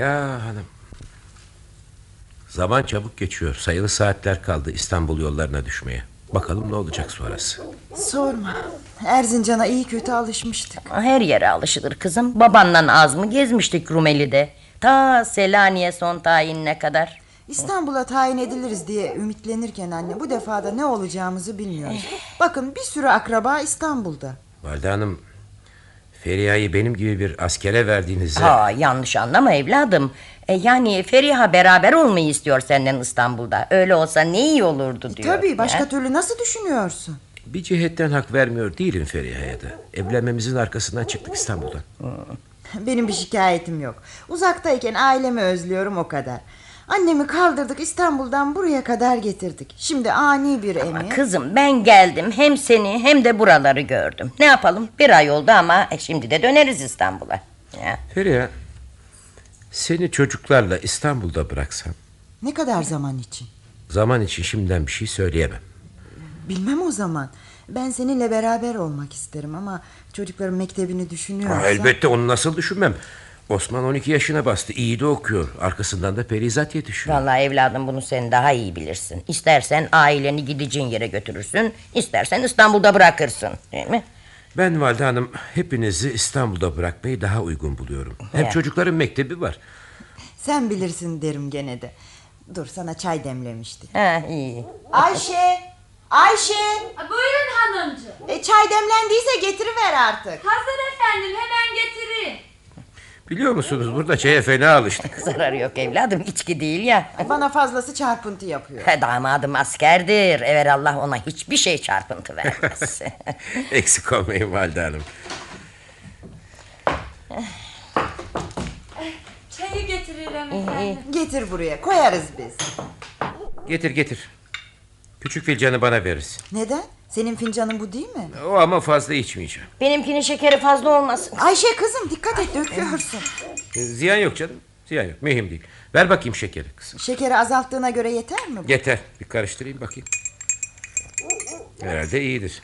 Ya hanım. Zaman çabuk geçiyor. Sayılı saatler kaldı İstanbul yollarına düşmeye. Bakalım ne olacak sonrası. Sorma. Erzincan'a iyi kötü alışmıştık. Her yere alışılır kızım. Babanla az mı gezmiştik Rumeli'de. Ta Selanik'e son tayinine kadar. İstanbul'a tayin ediliriz diye ümitlenirken anne bu defada ne olacağımızı bilmiyoruz. Bakın bir sürü akraba İstanbul'da. Valide Hanım Feriha'yı benim gibi bir askere verdiğinize... Ha yanlış anlama evladım. E, yani Feriha beraber olmayı istiyor senden İstanbul'da. Öyle olsa ne iyi olurdu diyor. Tabii başka Ya. türlü nasıl düşünüyorsun? Bir cihetten hak vermiyor değilim Feriha'ya da. Evlenmemizin arkasından çıktık İstanbul'dan. Benim bir şikayetim yok. Uzaktayken ailemi özlüyorum o kadar. Annemi kaldırdık İstanbul'dan buraya kadar getirdik. Şimdi ani bir emir. Kızım ben geldim hem seni hem de buraları gördüm. Ne yapalım bir ay oldu ama e, şimdi de döneriz İstanbul'a. Ya. Feriha seni çocuklarla İstanbul'da bıraksam Ne kadar zaman için? zaman için şimdiden bir şey söyleyemem. Bilmem o zaman. Ben seninle beraber olmak isterim ama çocukların mektebini düşünüyorsam... Aa, elbette onu nasıl düşünmem. Osman 12 yaşına bastı. iyi de okuyor. Arkasından da Perizat yetişiyor. Vallahi evladım bunu sen daha iyi bilirsin. İstersen aileni gideceğin yere götürürsün. istersen İstanbul'da bırakırsın. Değil mi? Ben Valide Hanım hepinizi İstanbul'da bırakmayı daha uygun buluyorum. Hem Ya. çocukların mektebi var. Sen bilirsin derim gene de. Dur sana çay demlemişti. Ha iyi. Ayşe! Ayşe! Buyurun hanımcığım. E, çay demlendiyse getiriver artık. Hazır efendim hemen getirin. Biliyor musunuz burada çaya fena alıştık. Zararı yok evladım içki değil ya. Bana fazlası çarpıntı yapıyor. Damadım askerdir. Allah ona hiçbir şey çarpıntı vermez. Eksik olmayın Valide Hanım. Çayı getiririm efendim. Getir buraya koyarız biz. Getir getir. Küçük filcanı bana verirsin. Neden? Senin fincanın bu değil mi? O ama fazla içmeyeceğim. Benimkinin şekeri fazla olmasın. Ayşe kızım dikkat et döküyorsun. Ee, Ziyan yok canım. Ziyan yok. Mühim değil. Ver bakayım şekeri kızım. Şekeri azalttığına göre yeter mi bu? Yeter. Bir karıştırayım bakayım. Herhalde iyidir.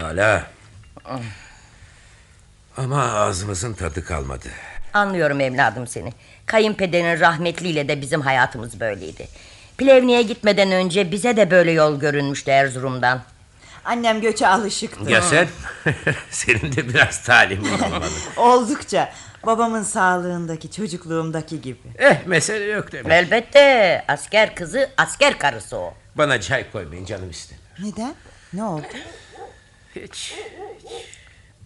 Hala. Ama ağzımızın tadı kalmadı. Anlıyorum evladım seni. Kayınpederin rahmetliyle de bizim hayatımız böyleydi. Plevni'ye gitmeden önce bize de böyle yol görünmüştü Erzurum'dan. Annem göçe alışıktı. Ya sen? Senin de biraz talimin olmalı. Oldukça. Babamın sağlığındaki çocukluğumdaki gibi. eh mesele yok demek. Elbette asker kızı asker karısı o. Bana çay koymayın canım istemiyor. Neden? Ne oldu? Hiç, hiç.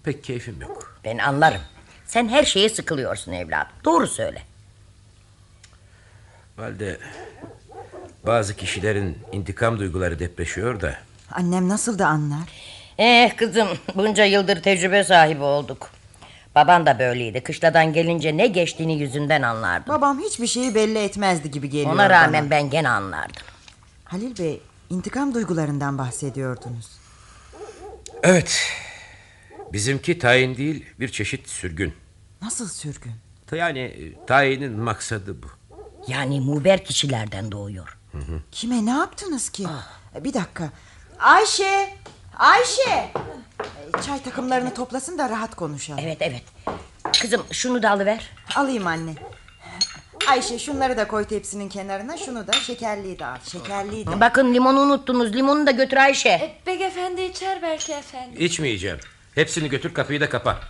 Pek keyfim yok. Ben anlarım. Sen her şeye sıkılıyorsun evladım. Doğru söyle. Valide bazı kişilerin intikam duyguları depreşiyor da Annem nasıl da anlar? Eh kızım bunca yıldır tecrübe sahibi olduk. Baban da böyleydi. Kışladan gelince ne geçtiğini yüzünden anlardım. Babam hiçbir şeyi belli etmezdi gibi geliyor Ona rağmen bana. ben gene anlardım. Halil Bey intikam duygularından bahsediyordunuz. Evet. Bizimki tayin değil bir çeşit sürgün. Nasıl sürgün? Yani e, tayinin maksadı bu. Yani muber kişilerden doğuyor. Kime ne yaptınız ki? E, Bir dakika. Ayşe! Ayşe! E, Çay takımlarını toplasın da rahat konuşalım. Evet evet. Kızım şunu da alıver. Alayım anne. Ayşe şunları da koy tepsinin kenarına. Şunu da şekerliği de al. Şekerliği de. Bakın limonu unuttunuz. Limonu da götür Ayşe. E, Beyefendi içer belki efendim. İçmeyeceğim. Hepsini götür kapıyı da kapa.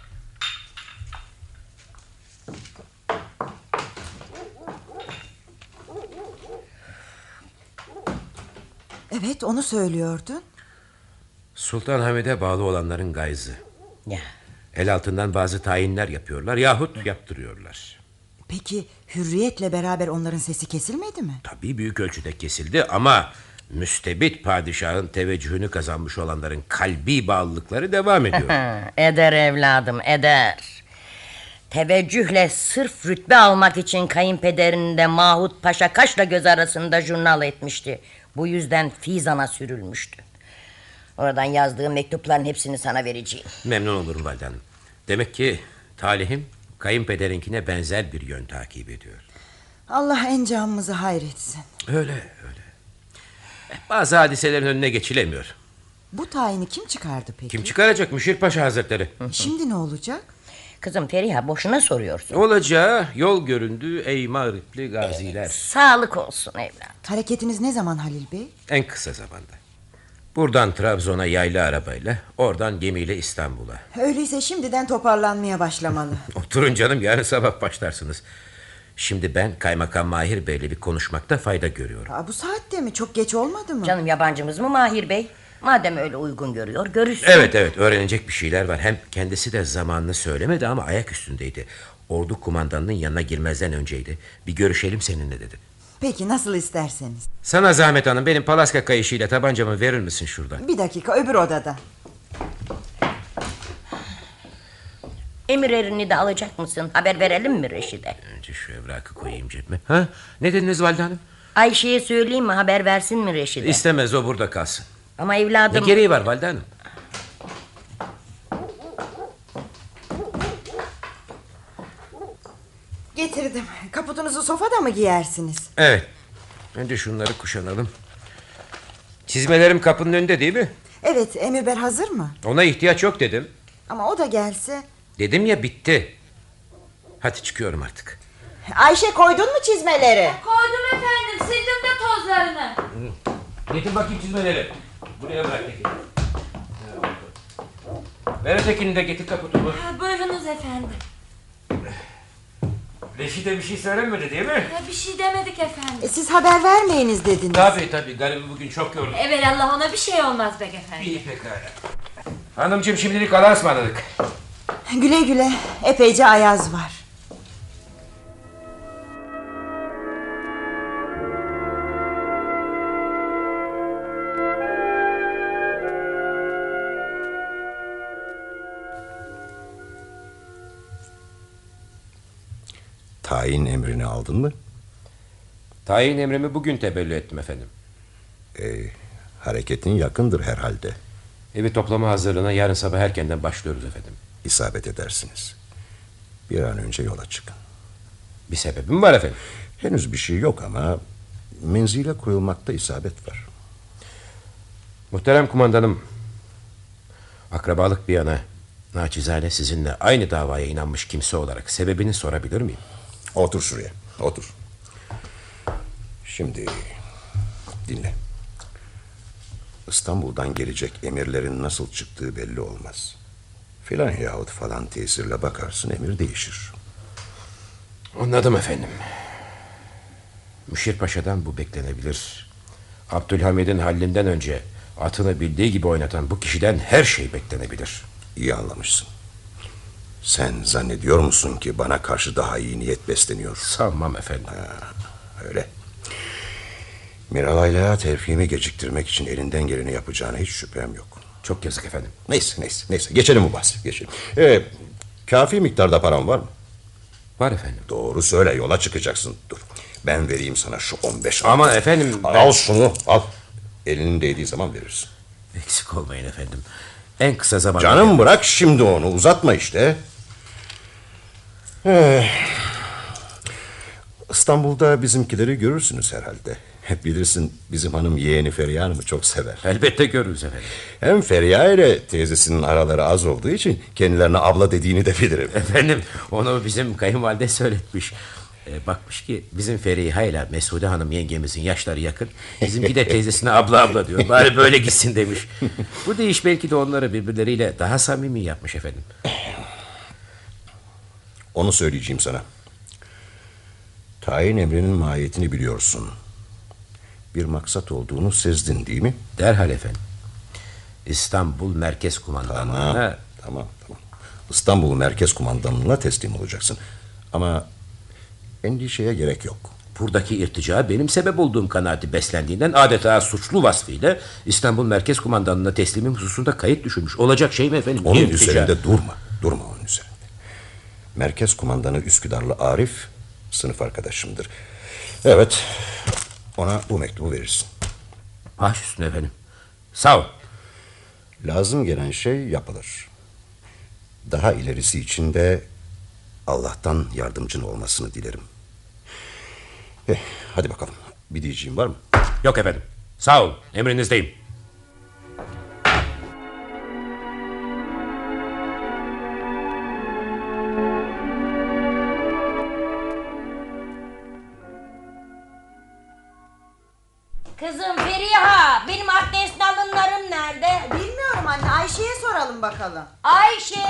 Evet onu söylüyordun. Sultan Hamid'e bağlı olanların gayzı. Ya. El altından bazı tayinler yapıyorlar yahut yaptırıyorlar. Peki hürriyetle beraber onların sesi kesilmedi mi? Tabii büyük ölçüde kesildi ama müstebit padişahın teveccühünü kazanmış olanların kalbi bağlılıkları devam ediyor. Eder evladım eder. Teveccühle sırf rütbe almak için kayınpederinin de Mahut Paşa kaşla göz arasında jurnal etmişti. Bu yüzden Fizan'a sürülmüştü. Oradan yazdığım mektupların hepsini sana vereceğim. Memnun olurum Valide Hanım. Demek ki talihim kayınpederinkine benzer bir yön takip ediyor. Allah encamımızı hayretsin. Öyle öyle. Bazı hadiselerin önüne geçilemiyor. Bu tayini kim çıkardı peki? Kim çıkaracak Müşir Paşa Hazretleri? Şimdi ne olacak? Kızım Feriha boşuna soruyorsun. Olacağı yol göründü ey mağripli gaziler. Sağlık olsun evlat. Hareketiniz ne zaman Halil Bey? En kısa zamanda. Buradan Trabzon'a yaylı arabayla, oradan gemiyle İstanbul'a. Öyleyse şimdiden toparlanmaya başlamalı. Oturun canım yarın sabah başlarsınız. Şimdi ben Kaymakam Mahir Bey'le bir konuşmakta fayda görüyorum. Aa, bu saatte mi? Çok geç olmadı mı? Canım yabancımız mı Mahir Bey? Madem öyle uygun görüyor görüşsün. Evet evet öğrenecek bir şeyler var. Hem kendisi de zamanını söylemedi ama ayak üstündeydi. Ordu kumandanının yanına girmezden önceydi. Bir görüşelim seninle dedi. Peki nasıl isterseniz. Sana zahmet hanım benim palaska kayışıyla tabancamı verir misin şuradan? Bir dakika öbür odada. Emir erini de alacak mısın? Haber verelim mi Reşit'e? Önce şu evrakı koyayım cebime. Ha? Ne dediniz valide hanım? Ayşe'ye söyleyeyim mi haber versin mi Reşit'e? İstemez o burada kalsın. Ama Ne evladım... gereği var valide hanım? Getirdim. Kaputunuzu sofada mı giyersiniz? Evet. Önce şunları kuşanalım. Çizmelerim kapının önünde değil mi? Evet Emirber hazır mı? Ona ihtiyaç yok dedim. Ama o da gelse. Dedim ya bitti. Hadi çıkıyorum artık. Ayşe koydun mu çizmeleri? Koydum efendim sildim de tozlarını. Getir bakayım çizmeleri. Buraya bırak Tekin. Ver ötekini de getir kaputumu. Ha, buyurunuz efendim. Reşit'e bir şey söylenmedi değil mi? Ya, bir şey demedik E, efendim. siz haber vermeyiniz dediniz. Tabii tabii garibi bugün çok yoruldu. Evelallah ona bir şey olmaz be efendim. İyi pekala. Hanımcığım şimdilik Allah'a ısmarladık. Güle güle. Epeyce ayaz var. Tayin emrini aldın mı? Tayin emrimi bugün tebellü ettim efendim. Ee, hareketin yakındır herhalde. Evi toplama hazırlığına yarın sabah erkenden başlıyoruz efendim. İsabet edersiniz. Bir an önce yola çıkın. Bir sebebim var efendim. Henüz bir şey yok ama menzile koyulmakta isabet var. Muhterem kumandanım. Akrabalık bir yana naçizane sizinle aynı davaya inanmış kimse olarak sebebini sorabilir miyim? Otur şuraya, otur. Şimdi dinle. İstanbul'dan gelecek emirlerin nasıl çıktığı belli olmaz. Filan yahut falan tesirle bakarsın emir değişir. Anladım efendim. Müşir Paşa'dan bu beklenebilir. Abdülhamid'in hallinden önce atını bildiği gibi oynatan bu kişiden her şey beklenebilir. İyi anlamışsın. Sen zannediyor musun ki bana karşı daha iyi niyet besleniyor? Sanmam efendim. Öyle. Miralay'la terfimi geciktirmek için elinden geleni yapacağına hiç şüphem yok. Çok yazık efendim. Neyse neyse neyse geçelim bu bahsi geçelim. Ee, kafi miktarda param var mı? Var efendim. Doğru söyle yola çıkacaksın. Dur ben vereyim sana şu 15 Ama efendim ben- Al şunu al. Elinin değdiği zaman verirsin. Eksik olmayın efendim. En kısa zamanda... Canım bırak şimdi onu uzatma işte. Eh, İstanbul'da bizimkileri görürsünüz herhalde. Bilirsin bizim hanım yeğeni Feriha Hanım'ı çok sever. Elbette görürüz efendim. Hem Feriha ile teyzesinin araları az olduğu için kendilerine abla dediğini de bilirim. Efendim onu bizim kayınvalide söyletmiş. Ee, bakmış ki bizim Feriha ile Mesude Hanım yengemizin yaşları yakın. Bizimki de teyzesine abla abla diyor. Bari böyle gitsin demiş. Bu deyiş belki de onları birbirleriyle daha samimi yapmış efendim. Onu söyleyeceğim sana. Tayin emrinin mahiyetini biliyorsun. Bir maksat olduğunu sezdin değil mi? Derhal efendim. İstanbul Merkez Tamam, Kumandanlığı'na tamam, tamam. İstanbul Merkez Kumandanlığı'na teslim olacaksın. Ama endişeye gerek yok. buradaki irtica benim sebep olduğum kanaati beslendiğinden adeta suçlu vasfıyla İstanbul Merkez Kumandanlığı'na teslimim hususunda kayıt düşürmüş. Olacak şey mi efendim? Onun İrtica- üzerinde durma. Durma. Merkez kumandanı Üsküdarlı Arif sınıf arkadaşımdır. Evet. Ona bu mektubu verirsin. Baş üstüne efendim. Sağ ol. Lazım gelen şey yapılır. Daha ilerisi için de Allah'tan yardımcın olmasını dilerim. Eh, hadi bakalım. Bir diyeceğim var mı? Yok efendim. Sağ ol. Emrinizdeyim. Bakalım. Ayşe!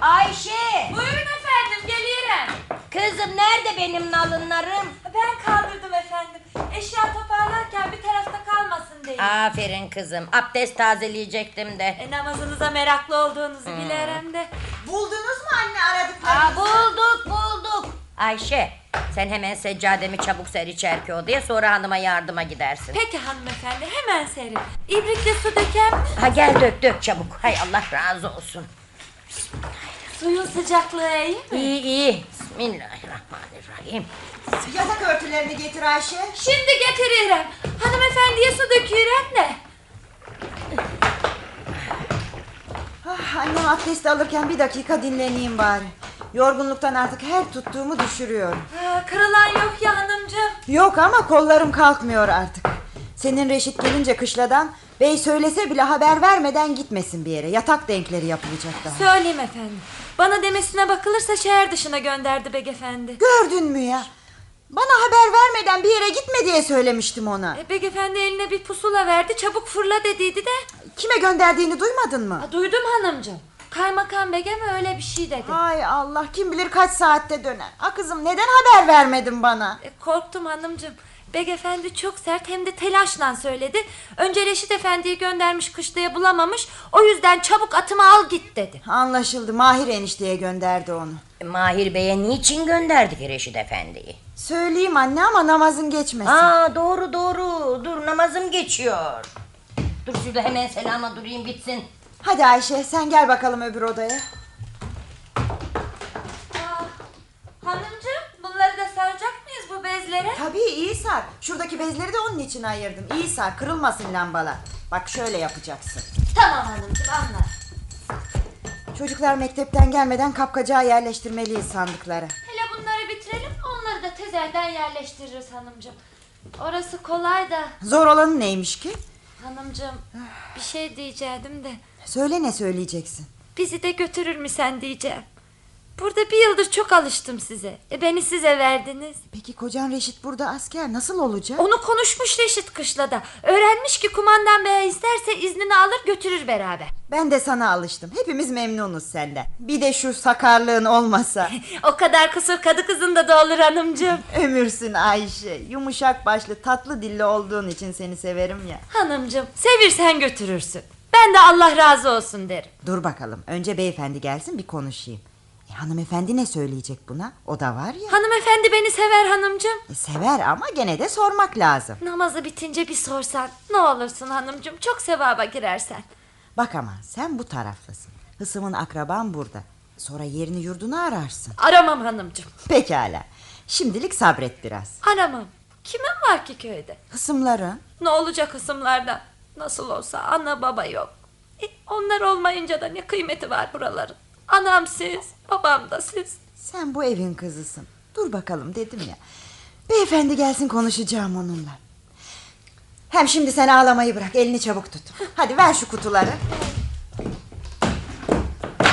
Ayşe! Buyurun efendim geliyorum. Kızım nerede benim nalınlarım? Ben kaldırdım efendim. Eşya toparlarken bir tarafta kalmasın diye. Aferin kızım. Abdest tazeleyecektim de. E, namazınıza meraklı olduğunuzu bilirim de. Buldunuz mu anne aradıklarınızı? Aa, bulduk bulduk. Ayşe sen hemen seccademi çabuk ser içerki odaya sonra hanıma yardıma gidersin. Peki hanımefendi hemen serin. İbrikle su döker mi? Ha gel dök dök çabuk. Hay Allah razı olsun. Suyun sıcaklığı iyi mi? İyi iyi. Bismillahirrahmanirrahim. Yatak örtülerini getir Ayşe. Şimdi getiririm. Hanımefendiye su döküyorum de. Ah, annem abdest alırken bir dakika dinleneyim bari. Yorgunluktan artık her tuttuğumu düşürüyorum. Ha, kırılan yok ya hanımcığım. Yok ama kollarım kalkmıyor artık. Senin Reşit gelince kışladan bey söylese bile haber vermeden gitmesin bir yere. Yatak denkleri yapılacak daha. Söyleyeyim efendim. Bana demesine bakılırsa şehir dışına gönderdi beyefendi. Gördün mü ya? Bana haber vermeden bir yere gitme diye söylemiştim ona. E, beyefendi eline bir pusula verdi çabuk fırla dediydi de. Kime gönderdiğini duymadın mı? Duydum hanımcığım. Kaymakam bege mi öyle bir şey dedi. Hay Allah kim bilir kaç saatte döner. Ha kızım neden haber vermedin bana? E, korktum hanımcığım. Beyefendi çok sert hem de telaşla söyledi. Önce Reşit Efendi'yi göndermiş kışlaya bulamamış. O yüzden çabuk atımı al git dedi. Anlaşıldı Mahir enişteye gönderdi onu. Mahir Bey'e niçin gönderdik Reşit Efendi'yi? Söyleyeyim anne ama namazın geçmesin. Aa doğru doğru. Dur namazım geçiyor. Dur şurada hemen selama durayım bitsin. Hadi Ayşe sen gel bakalım öbür odaya. Aa, hanımcığım bunları da saracak mıyız bu bezlere? Tabii iyi sar. Şuradaki bezleri de onun için ayırdım. İyi sar kırılmasın lambalar. Bak şöyle yapacaksın. Tamam hanımcığım anlar. Çocuklar mektepten gelmeden kapkacağı yerleştirmeliyiz sandıklara. Hele bunları bitirelim onları da tezelden yerleştiririz hanımcığım. Orası kolay da Zor olanı neymiş ki? hanımcığım bir şey diyecektim de Söyle ne söyleyeceksin? bizi de götürür mü sen diyeceğim. Burada bir yıldır çok alıştım size. E beni size verdiniz. Peki kocan Reşit burada asker nasıl olacak? Onu konuşmuş Reşit kışlada. Öğrenmiş ki kumandan bey isterse iznini alır götürür beraber. Ben de sana alıştım. Hepimiz memnunuz senden. Bir de şu sakarlığın olmasa. O kadar kusur kadı kızında da olur hanımcığım. Ömürsün Ayşe. Yumuşak başlı tatlı dilli olduğun için seni severim ya. Hanımcığım sevirsen götürürsün. Ben de Allah razı olsun derim. Dur bakalım. Önce beyefendi gelsin bir konuşayım. Hanımefendi ne söyleyecek buna? O da var ya. Hanımefendi beni sever hanımcığım. E, sever ama gene de sormak lazım. Namazı bitince bir sorsan ne olursun hanımcığım çok sevaba girersen. Bak ama sen bu taraftasın. Hısımın akraban burada. Sonra yerini yurdunu ararsın. Aramam hanımcığım. Pekala. Şimdilik sabret biraz. Aramam. Kimin var ki köyde? Hısımların Ne olacak kısımlarda? Nasıl olsa ana baba yok. E, onlar olmayınca da ne kıymeti var buraların. Anam siz, babam da siz. sen bu evin kızısın. Dur bakalım dedim ya. Beyefendi gelsin konuşacağım onunla. Hem şimdi sen ağlamayı bırak elini çabuk tut. Hadi ver şu kutuları.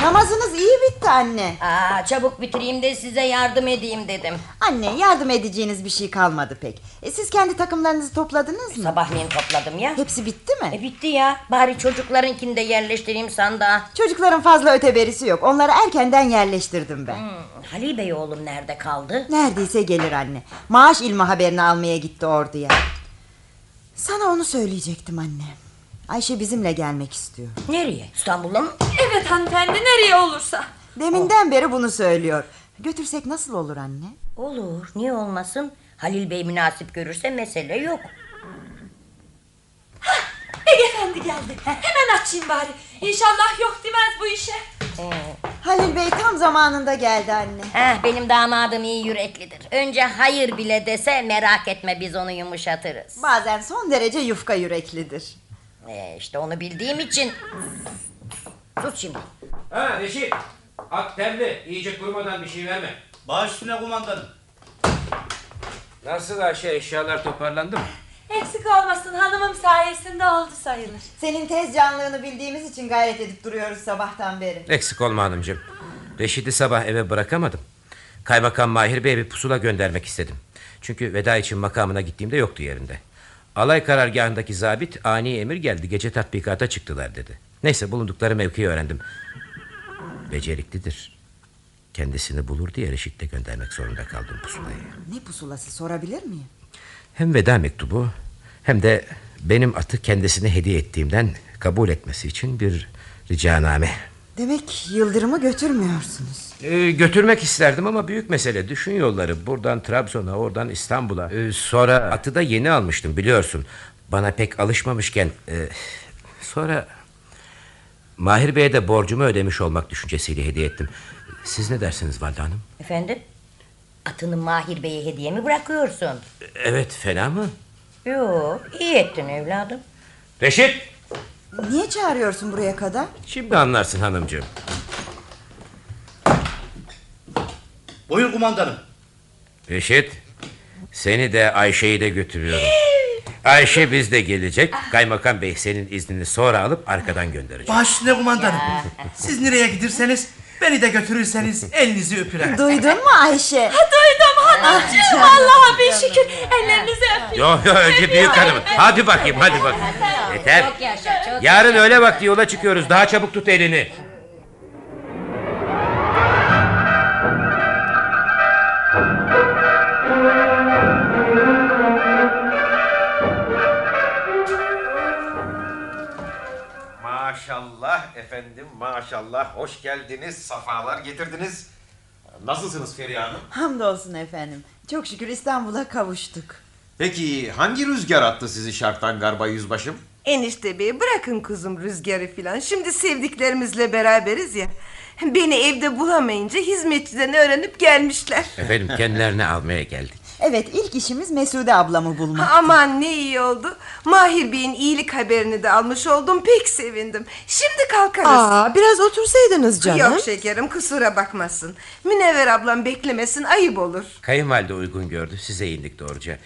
Namazınız iyi bitti anne. Aa, çabuk bitireyim de size yardım edeyim dedim. Anne yardım edeceğiniz bir şey kalmadı pek. E, siz kendi takımlarınızı topladınız mı? Sabahleyin topladım ya. Hepsi bitti mi? E bitti ya. Bari çocuklarınkini de yerleştireyim sandığa. Çocukların fazla öteberisi yok. Onları erkenden yerleştirdim ben. Hmm, Halil Bey oğlum nerede kaldı? Neredeyse gelir anne. Maaş ilmi haberini almaya gitti orduya. Sana onu söyleyecektim anne. Ayşe bizimle gelmek istiyor. Nereye? İstanbul'a mı? Evet hanımefendi nereye olursa. Deminden beri bunu söylüyor. Götürsek nasıl olur anne? Olur. Niye olmasın? Halil Bey münasip görürse mesele yok. Beyefendi geldi. Hemen açayım bari. İnşallah yok demez bu işe. Halil Bey tam zamanında geldi anne. Heh, benim damadım iyi yüreklidir. Önce hayır bile dese merak etme biz onu yumuşatırız. Bazen son derece yufka yüreklidir. Ee, işte onu bildiğim için... Sus şimdi. Ha Reşit. At terli. iyice kurumadan bir şey verme. Baş üstüne kumandanım. Nasıl Ayşe eşyalar toparlandı mı? Eksik olmasın hanımım sayesinde oldu sayılır. Senin tez canlığını bildiğimiz için gayret edip duruyoruz sabahtan beri. Eksik olma hanımcığım. Reşit'i sabah eve bırakamadım. Kaymakam Mahir Bey'e bir pusula göndermek istedim. Çünkü veda için makamına gittiğimde yoktu yerinde. Alay karargahındaki zabit ani emir geldi. Gece tatbikata çıktılar dedi. Neyse bulundukları mevkiyi öğrendim. Beceriklidir. Kendisini bulur diye Reşit'te göndermek zorunda kaldım pusulayı. Ne pusulası sorabilir miyim? Hem veda mektubu hem de benim atı kendisine hediye ettiğimden kabul etmesi için bir ricaname. Demek Yıldırım'ı götürmüyorsunuz. Ee, götürmek isterdim ama büyük mesele. Düşün yolları. Buradan Trabzon'a, oradan İstanbul'a. Ee, sonra atı da yeni almıştım biliyorsun. Bana pek alışmamışken. e, sonra Mahir Bey'e de borcumu ödemiş olmak düşüncesiyle hediye ettim. Siz ne dersiniz Valide Hanım? Efendim? Atını Mahir Bey'e hediye mi bırakıyorsun? Evet fena mı? Yok iyi ettin evladım. Reşit! Niye çağırıyorsun buraya kadar? Şimdi anlarsın hanımcığım. Buyur kumandanım. Reşit, seni de Ayşe'yi de götürüyorum. Ayşe bizde gelecek. Kaymakam Bey senin iznini sonra alıp arkadan gönderecek. Baş üstüne kumandanım. Siz nereye giderseniz beni de götürürseniz elinizi öpürüm. Duydun mu Ayşe? Duydum hanımcığım. Allah'a bin şükür. Ellerinizi öpeyim. Yok yok önce büyük hanım. Hadi bakayım hadi bak. Yeter. Yarın öğle vakti yola çıkıyoruz. Daha çabuk tut elini. Maşallah efendim maşallah hoş geldiniz safalar getirdiniz. Nasılsınız Feriha Hanım? Hamdolsun efendim. Çok şükür İstanbul'a kavuştuk. Peki hangi rüzgar attı sizi şarktan garba yüzbaşım? Enişte bey bırakın kuzum rüzgarı filan. Şimdi sevdiklerimizle beraberiz ya. Beni evde bulamayınca hizmetçiden öğrenip gelmişler. Efendim kendilerini almaya geldik. Evet ilk işimiz Mesude ablamı bulmak. Aman ne iyi oldu. Mahir Bey'in iyilik haberini de almış oldum. Pek sevindim. Şimdi kalkarız. Aa, biraz otursaydınız canım. Yok şekerim kusura bakmasın. Münevver ablam beklemesin ayıp olur. Kayınvalide uygun gördü. Size indik doğruca.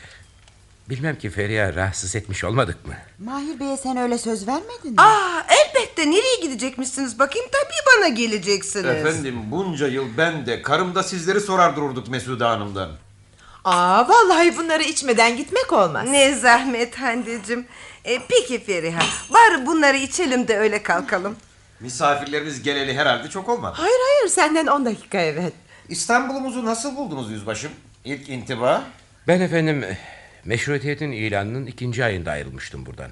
Bilmem ki Feriha rahatsız etmiş olmadık mı? Mahir Bey'e sen öyle söz vermedin mi? Aa elbette nereye gidecekmişsiniz bakayım tabii bana geleceksiniz. Efendim bunca yıl ben de karım da sizleri sorar dururduk Mesude Hanım'dan. Aa, vallahi bunları içmeden gitmek olmaz. Ne zahmet Hande'cim. E, peki Feriha bari bunları içelim de öyle kalkalım. Misafirlerimiz geleli herhalde çok olmadı. Hayır hayır senden 10 dakika evet. İstanbul'umuzu nasıl buldunuz yüzbaşım? İlk intiba? Ben efendim meşrutiyetin ilanının ikinci ayında ayrılmıştım buradan.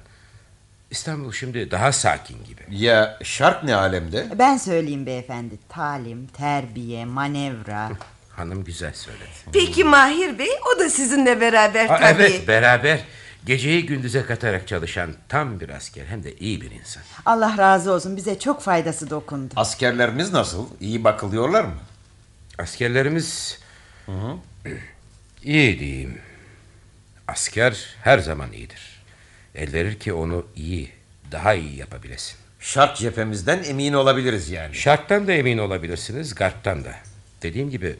İstanbul şimdi daha sakin gibi. Ya şark ne alemde? Ben söyleyeyim beyefendi. Talim, terbiye, manevra. Hanım güzel söyledi. Peki Mahir Bey o da sizinle beraber Aa, tabii. evet beraber geceyi gündüze katarak çalışan tam bir asker hem de iyi bir insan. Allah razı olsun bize çok faydası dokundu. Askerlerimiz nasıl? İyi bakılıyorlar mı? Askerlerimiz iyi diyeyim. Asker her zaman iyidir. El verir ki onu iyi, daha iyi yapabilesin. Şark cephemizden emin olabiliriz yani. Şarttan da emin olabilirsiniz, garptan da. Dediğim gibi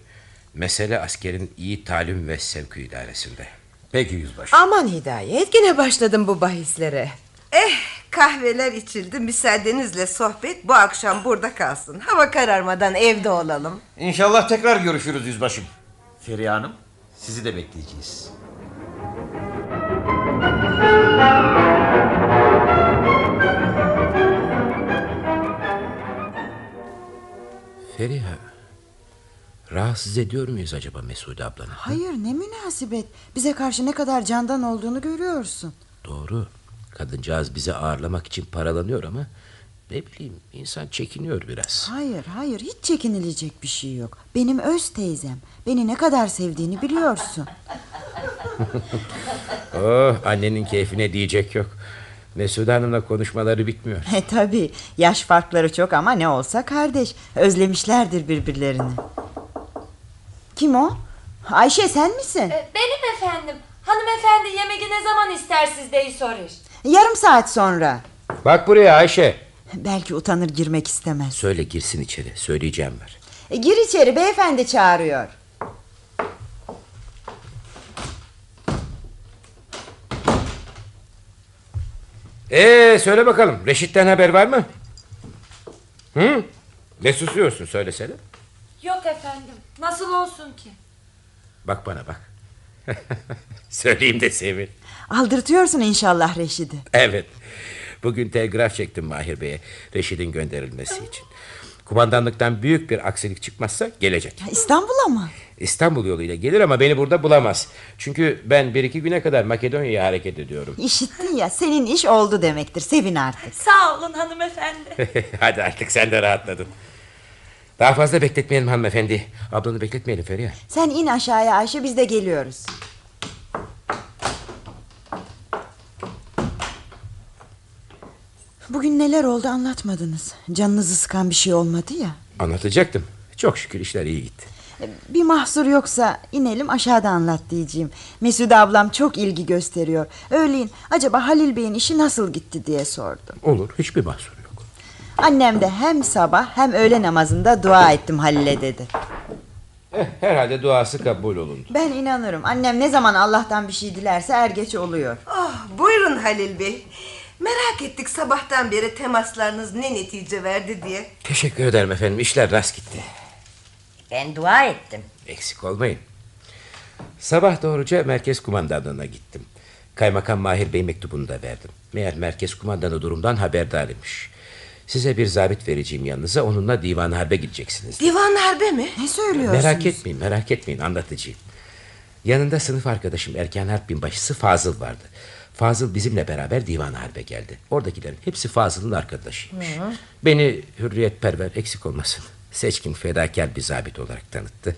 mesele askerin iyi talim ve sevki idaresinde. Peki yüzbaşı. Aman Hidayet gene başladım bu bahislere. Eh kahveler içildi müsaadenizle sohbet bu akşam burada kalsın. Hava kararmadan evde olalım. İnşallah tekrar görüşürüz yüzbaşım. Feriha Hanım sizi de bekleyeceğiz. Feriha, rahatsız ediyor muyuz acaba Mesude ablanı? Hayır ne münasebet. Bize karşı ne kadar candan olduğunu görüyorsun. Doğru. Kadıncağız bizi ağırlamak için paralanıyor ama ne bileyim insan çekiniyor biraz. Hayır hayır hiç çekinilecek bir şey yok. Benim öz teyzem. Beni ne kadar sevdiğini biliyorsun. Oh annenin keyfine diyecek yok. Mesude Hanım'la konuşmaları bitmiyor. E tabi yaş farkları çok ama ne olsa kardeş. Özlemişlerdir birbirlerini. Kim o? Ayşe sen misin? E, Benim efendim. Hanımefendi yemeği ne zaman ister sizdeyi soruyor. Yarım saat sonra. Bak buraya Ayşe. Belki utanır girmek istemez. Söyle girsin içeri söyleyeceğim var. E, gir içeri beyefendi çağırıyor. Ee söyle bakalım Reşit'ten haber var mı? Hı? Ne susuyorsun söylesene. Yok efendim. Nasıl olsun ki? Bak bana bak. Söyleyeyim de sevin. Aldırtıyorsun inşallah Reşid'i. Evet. Bugün telgraf çektim Mahir Bey'e Reşid'in gönderilmesi için. Kumandanlıktan büyük bir aksilik çıkmazsa gelecek. İstanbul'a mı? İstanbul yoluyla gelir ama beni burada bulamaz. Çünkü ben bir iki güne kadar Makedonya'ya hareket ediyorum. İşittin ya senin iş oldu demektir. Sevin artık. Sağ olun hanımefendi. Hadi artık sen de rahatladın. Daha fazla bekletmeyelim hanımefendi. Ablanı bekletmeyelim Feriha. Sen in aşağıya Ayşe biz de geliyoruz. Bugün neler oldu anlatmadınız. Canınızı sıkan bir şey olmadı ya. Anlatacaktım. Çok şükür işler iyi gitti. Bir mahsur yoksa inelim aşağıda anlat diyeceğim. Mesude ablam çok ilgi gösteriyor. Öğleyin acaba Halil Bey'in işi nasıl gitti diye sordu. Olur hiçbir mahsur. Annem de hem sabah hem öğle namazında dua ettim Halil'e dedi. Eh, herhalde duası kabul olundu. Ben inanırım. Annem ne zaman Allah'tan bir şey dilerse er geç oluyor. Oh, buyurun Halil Bey. Merak ettik sabahtan beri temaslarınız ne netice verdi diye. Teşekkür ederim efendim. İşler rast gitti. Ben dua ettim. Eksik olmayın. Sabah doğruca merkez kumandanlığına gittim. Kaymakam Mahir Bey mektubunu da verdim. Meğer merkez kumandanı durumdan haberdar imiş. Size bir zabit vereceğim yanınıza onunla divan harbe gideceksiniz. Divan harbe mi? Ne söylüyorsunuz? Merak etmeyin merak etmeyin anlatacağım. Yanında sınıf arkadaşım Erken Harp binbaşısı Fazıl vardı. Fazıl bizimle beraber divan harbe geldi. Oradakilerin hepsi Fazıl'ın arkadaşıymış. Beni hürriyetperver eksik olmasın. Seçkin fedakar bir zabit olarak tanıttı.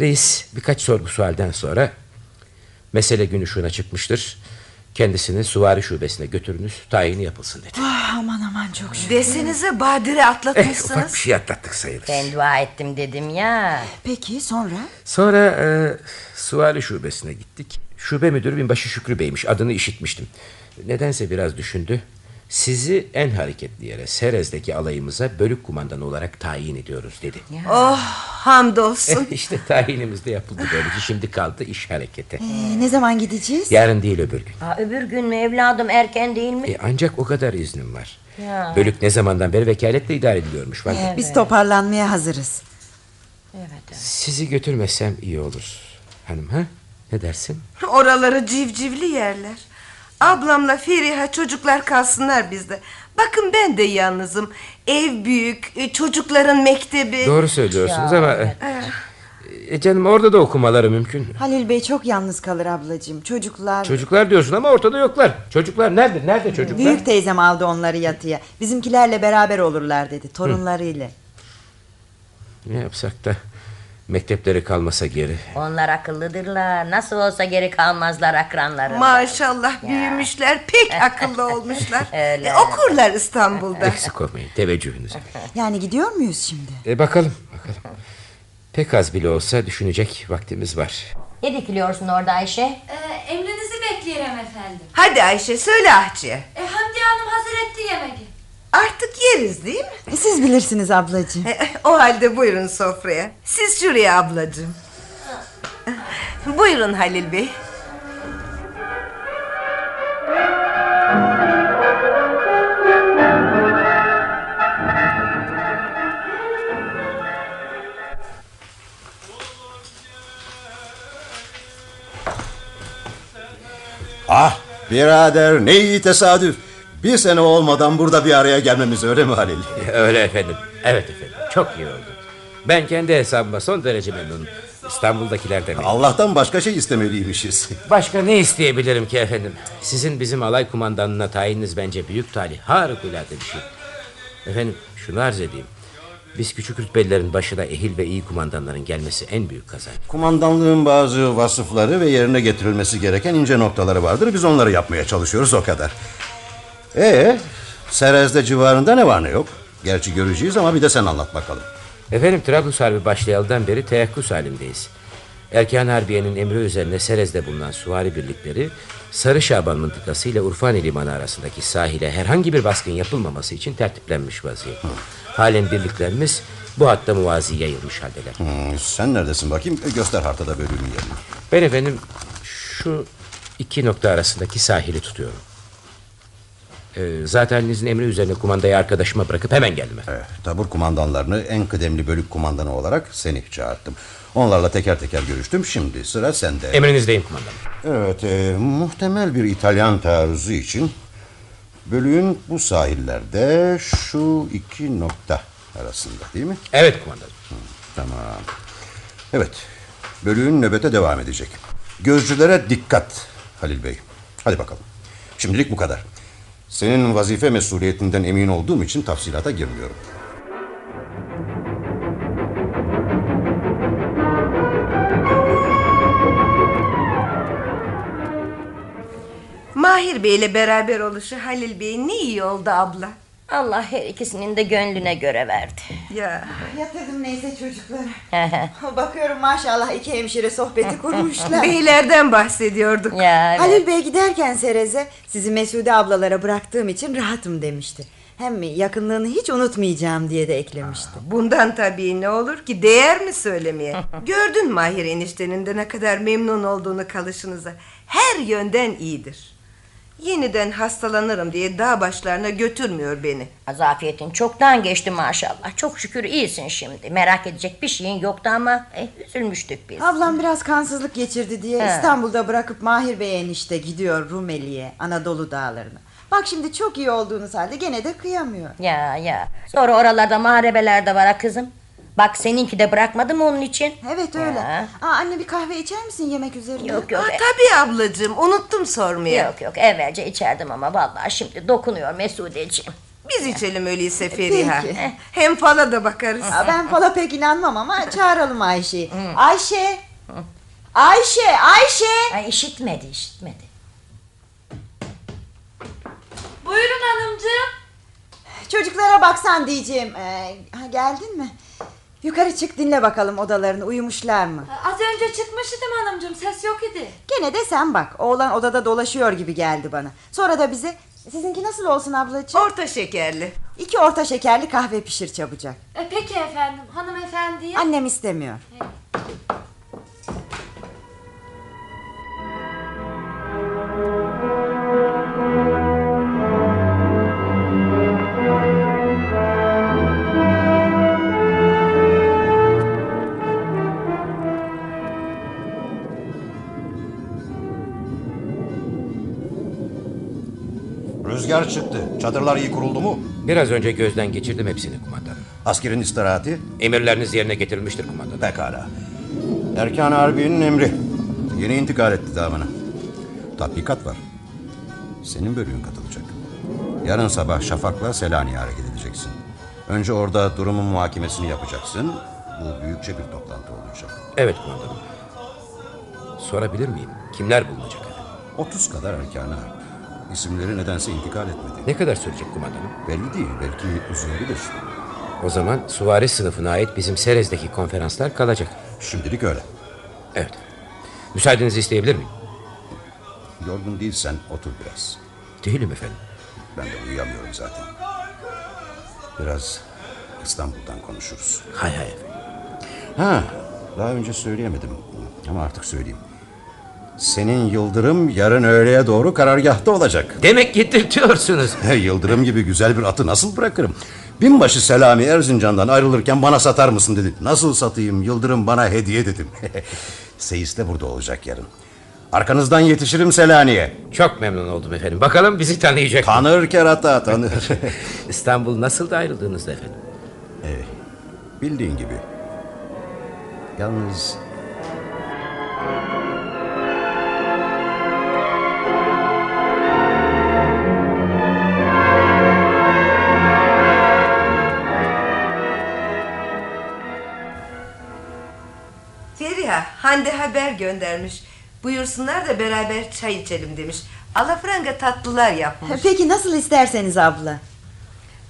Reis birkaç sorgu sualden sonra mesele gün ışığına çıkmıştır. Kendisini suvari şubesine götürünüz tayini yapılsın dedi. Ah, aman aman çok şükür. Desenize badire Eh, atlatmışsınız. ufak bir şey atlattık sayılır. Ben dua ettim dedim ya. Peki sonra? Sonra e, suvari şubesine gittik. Şube müdürü binbaşı Şükrü Bey'miş. Adını işitmiştim. Nedense biraz düşündü. Sizi en hareketli yere Serez'deki alayımıza bölük kumandanı olarak tayin ediyoruz dedi. Oh hamdolsun. işte tayinimiz de yapıldı böylece. Şimdi kaldı iş harekete. Ee, ne zaman gideceğiz? Yarın değil öbür gün. Aa, öbür gün mü evladım erken değil mi? E, ancak o kadar iznim var. Ya. Bölük ne zamandan beri vekaletle idare ediliyormuş. Var. Biz toparlanmaya hazırız. Sizi götürmesem iyi olur. Hanım ha? Ne dersin? Oraları civcivli yerler. Ablamla Feriha çocuklar kalsınlar bizde. Bakın ben de yalnızım. Ev büyük, e, çocukların mektebi. Doğru söylüyorsunuz Ya, ama... evet. E, canım orada da okumaları mümkün. Halil Bey çok yalnız kalır ablacığım. Çocuklar... Çocuklar diyorsun ama ortada yoklar. Çocuklar nerede? Nerede çocuklar? Büyük teyzem aldı onları yatıya. Bizimkilerle beraber olurlar dedi. Torunlarıyla. Ne yapsak da mektepleri kalmasa geri. Onlar akıllıdırlar. Nasıl olsa geri kalmazlar akranları. Maşallah büyümüşler, pek akıllı olmuşlar. Öyle. E, okurlar İstanbul'da. Eksik olmayın teveccühünüze. Yani gidiyor muyuz şimdi? E bakalım bakalım. Pek az bile olsa düşünecek vaktimiz var. Ne dikiliyorsun orada Ayşe? Ee, emrinizi bekleyelim efendim. Hadi Ayşe söyle Ahçı'ya. E, Hamdi Hanım hazır etti yemeği. Artık yeriz değil mi? E, siz bilirsiniz ablacığım. E, o halde buyurun sofraya. Siz şuraya ablacığım. Buyurun Halil Bey. Ah birader ne iyi tesadüf. Bir sene olmadan burada bir araya gelmemiz öyle mi Halil? Öyle efendim. Evet efendim. Çok iyi oldu. Ben kendi hesabıma son derece memnunum. İstanbul'dakiler de memnun. Allah'tan başka şey istemeliymişiz. Başka ne isteyebilirim ki efendim? Sizin bizim alay kumandanına tayininiz bence büyük talih. Harikulade bir şey. Efendim şunu arz edeyim. Biz küçük rütbelilerin başına ehil ve iyi kumandanların gelmesi en büyük kazanç. Kumandanlığın bazı vasıfları ve yerine getirilmesi gereken ince noktaları vardır. Biz onları yapmaya çalışıyoruz o kadar. Ee, Serez'de civarında ne var ne yok? Gerçi göreceğiz ama bir de sen anlat bakalım. Efendim Trablus Harbi başlayalıdan beri teyakkuz halindeyiz. Erkan Harbiye'nin emri üzerine Serez'de bulunan suvari birlikleri Sarı Şaban mıntıkası ile Urfani Limanı arasındaki sahile herhangi bir baskın yapılmaması için tertiplenmiş vaziyette. Halen birliklerimiz bu hatta muvazi yayılmış haldeler. Hmm, sen neredesin bakayım? E, Göster haritada bölümün yerini. Ben efendim şu iki nokta arasındaki sahili tutuyorum. Ee, zaten halinizin emri üzerine kumandayı arkadaşıma bırakıp hemen geldim. Evet, tabur kumandanlarını en kıdemli bölük kumandanı olarak seni çağırttım. Onlarla teker teker görüştüm. Şimdi sıra sende. Emrinizdeyim kumandanım. Evet, e, muhtemel bir İtalyan taarruzu için bölüğün bu sahillerde şu iki nokta arasında değil mi? Evet kumandanım. Tamam. Evet, bölüğün nöbete devam edecek. Gözcülere dikkat Halil Bey. Hadi bakalım. Şimdilik bu kadar. Senin vazife mesuliyetinden emin olduğum için tafsilata girmiyorum. Mahir Bey ile beraber oluşu Halil Bey ne iyi oldu abla. Allah her ikisinin de gönlüne göre verdi. Ya Yatırdım neyse çocukları. Bakıyorum maşallah iki hemşire sohbeti kurmuşlar. beylerden bahsediyorduk. ya evet. Halil Bey giderken Serez'e sizi Mesude ablalara bıraktığım için rahatım demişti. Hem yakınlığını hiç unutmayacağım diye de eklemişti. Bundan tabii ne olur ki değer mi söylemeye? Gördün Mahir eniştenin de ne kadar memnun olduğunu kalışınıza. Her yönden iyidir. Yeniden hastalanırım diye dağ başlarına götürmüyor beni. Zafiyetin çoktan geçti maşallah. Çok şükür iyisin şimdi. Merak edecek bir şeyin yoktu ama eh, üzülmüştük biz. Ablam biraz kansızlık geçirdi diye He. İstanbul'da bırakıp Mahir Bey enişte gidiyor Rumeli'ye, Anadolu dağlarına. Bak şimdi çok iyi olduğunuz halde gene de kıyamıyor. Ya ya. Sonra oralarda muharebeler de var ha kızım. Bak seninki de bırakmadı mı onun için? Evet öyle. Ya. Aa, anne bir kahve içer misin yemek üzerine? Yok yok. Aa, tabii ablacığım unuttum sormaya. Yok yok evvelce içerdim ama vallahi şimdi dokunuyor Mesudeciğim. Biz içelim öyleyse Feriha. Peki. Hem fala da bakarız. Aa, ben fala pek inanmam ama çağıralım Ayşe'yi. Ayşe! Ayşe! Ayşe! Ay işitmedi işitmedi. Buyurun hanımcığım. Çocuklara baksan diyeceğim. Ee, ha, geldin mi? Yukarı çık dinle bakalım odalarını uyumuşlar mı? Az önce çıkmıştım hanımcığım ses yok idi. Gene de sen bak. Oğlan odada dolaşıyor gibi geldi bana. Sonra da bize sizinki nasıl olsun ablacığım? Orta şekerli. İki orta şekerli kahve pişir çabucak. E, peki efendim hanımefendiye. Annem istemiyor. Rüzgar Çadırlar iyi kuruldu mu? Biraz önce gözden geçirdim hepsini kumandanım. Askerin istirahati? Emirleriniz yerine getirilmiştir kumandanım. Pekala. Erkan Harbi'nin emri. Yeni intikal etti damına. Tatbikat var. Senin bölüğün katılacak. Yarın sabah Şafak'la Selanik'e hareket edeceksin. Önce orada durumun muhakemesini yapacaksın. Bu büyükçe bir toplantı olacak. Evet kumandanım. Sorabilir miyim? Kimler bulunacak efendim? 30 kadar Erkan Harp. İsimleri nedense intikal etmedi. Ne kadar sürecek kumandanım? Belli değil. Belki uzayabilir. O zaman suvari sınıfına ait bizim Serez'deki konferanslar kalacak. Şimdilik öyle. Evet. Müsaadenizi isteyebilir miyim? Yorgun değilsen otur biraz. Değilim efendim. Ben de uyuyamıyorum zaten. Biraz İstanbul'dan konuşuruz. Hay hay efendim. Ha, daha önce söyleyemedim ama artık söyleyeyim. Senin Yıldırım yarın öğleye doğru karargahta olacak. Demek getirtiyorsunuz. Yıldırım gibi güzel bir atı nasıl bırakırım? Binbaşı Selami Erzincan'dan ayrılırken bana satar mısın dedi. Nasıl satayım Yıldırım bana hediye dedim. Seyis de burada olacak yarın. Arkanızdan yetişirim Selanik'e. Çok memnun oldum efendim. Bakalım bizi tanıyacak. mı? Tanır kerata tanır. İstanbul nasıl da ayrıldığınızda efendim? Bildiğin gibi. Yalnız Hande haber göndermiş. Buyursunlar da beraber çay içelim demiş. Alafranga tatlılar yapmış. Peki nasıl isterseniz abla.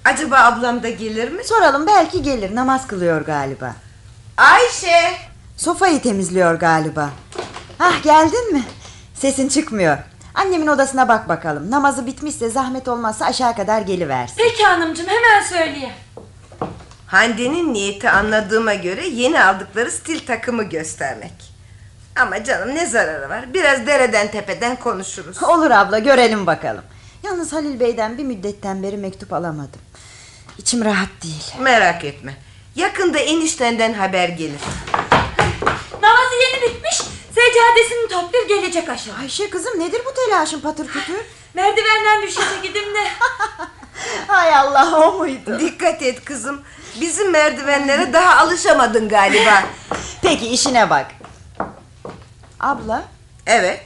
Acaba ablam da gelir mi? Soralım belki gelir namaz kılıyor galiba. Ayşe! Sofayı temizliyor galiba. Ah geldin mi? Sesin çıkmıyor. Annemin odasına bak bakalım. Namazı bitmişse zahmet olmazsa aşağı kadar geliversin. Peki hanımcığım hemen söyleyeyim. Hande'nin niyeti anladığıma göre yeni aldıkları stil takımı göstermek. Ama canım ne zararı var? Biraz dereden tepeden konuşuruz. Olur abla görelim bakalım. Yalnız Halil Bey'den bir müddetten beri mektup alamadım. İçim rahat değil. Merak etme. Yakında eniştenden haber gelir. Namazı yeni bitmiş. Seccadesini topluyor gelecek aşağı. Ayşe kızım nedir bu telaşın patır kütür? Merdivenden düşecek idim de. Hay Allah o muydu? Dikkat et kızım. Bizim merdivenlere daha alışamadın galiba. Peki işine bak. Abla Evet.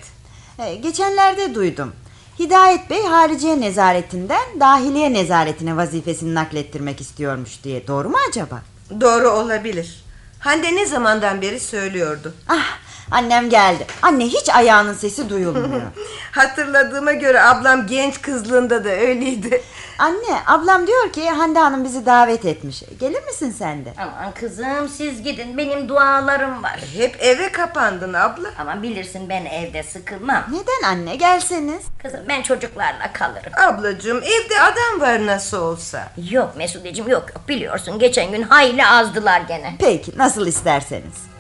geçenlerde duydum. Hidayet Bey hariciye nezaretinden dahiliye nezaretine vazifesini naklettirmek istiyormuş diye. Doğru mu acaba? Doğru olabilir. Hande ne zamandan beri söylüyordu. Ah annem geldi. Anne hiç ayağının sesi duyulmuyor. Hatırladığıma göre ablam genç kızlığında da öyleydi. Anne ablam diyor ki Hande Hanım bizi davet etmiş. Gelir misin sen de? Aman kızım siz gidin benim dualarım var. Hep eve kapandın abla. Ama bilirsin ben evde sıkılmam. Neden anne gelseniz? Kızım ben çocuklarla kalırım. Ablacığım evde adam var nasıl olsa. Yok Mesudeciğim yok yok biliyorsun geçen gün hayli azdılar gene. Peki nasıl isterseniz.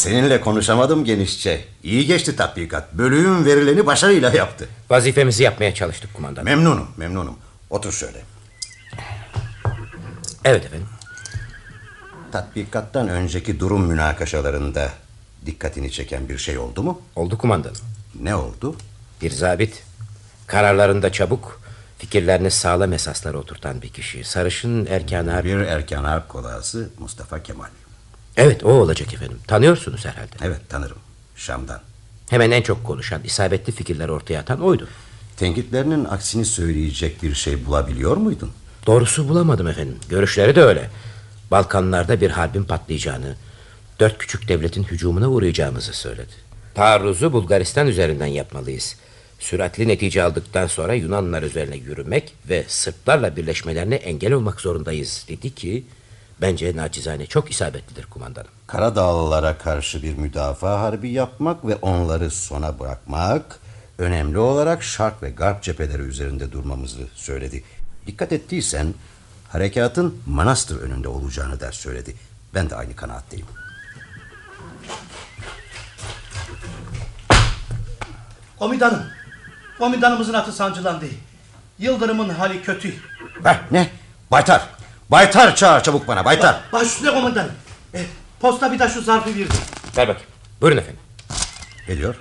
Seninle konuşamadım genişçe. İyi geçti tatbikat. Bölüğün verileni başarıyla yaptı. Vazifemizi yapmaya çalıştık kumandanım. Memnunum, memnunum. Otur şöyle. Evet efendim. Tatbikattan önceki durum münakaşalarında dikkatini çeken bir şey oldu mu? Oldu kumandanım. Ne oldu? Bir zabit. Kararlarında çabuk, fikirlerini sağlam esaslara oturtan bir kişi. Sarışın erkan harp. Bir erken harp kolası Mustafa Kemal. Evet o olacak efendim. Tanıyorsunuz herhalde. Evet tanırım. Şam'dan. Hemen en çok konuşan, isabetli fikirler ortaya atan oydu. Tenkitlerinin aksini söyleyecek bir şey bulabiliyor muydun? Doğrusu bulamadım efendim. Görüşleri de öyle. Balkanlarda bir harbin patlayacağını, dört küçük devletin hücumuna uğrayacağımızı söyledi. Taarruzu Bulgaristan üzerinden yapmalıyız. Süratli netice aldıktan sonra Yunanlar üzerine yürümek ve Sırplarla birleşmelerine engel olmak zorundayız dedi ki... Bence nacizane çok isabetlidir kumandanım. Karadağlılara karşı bir müdafaa harbi yapmak ve onları sona bırakmak... ...önemli olarak Şark ve Garp cepheleri üzerinde durmamızı söyledi. Dikkat ettiysen harekatın manastır önünde olacağını der söyledi. Ben de aynı kanaatteyim. Komutanım. Komutanımızın atı sancılandı. Yıldırım'ın hali kötü. Heh, ne? Baytar! Baytar çağır çabuk bana Baytar! Baş üstüne komutanım. E, posta bir de şu zarfı verdi. Ver bakayım. Buyurun efendim. Geliyor.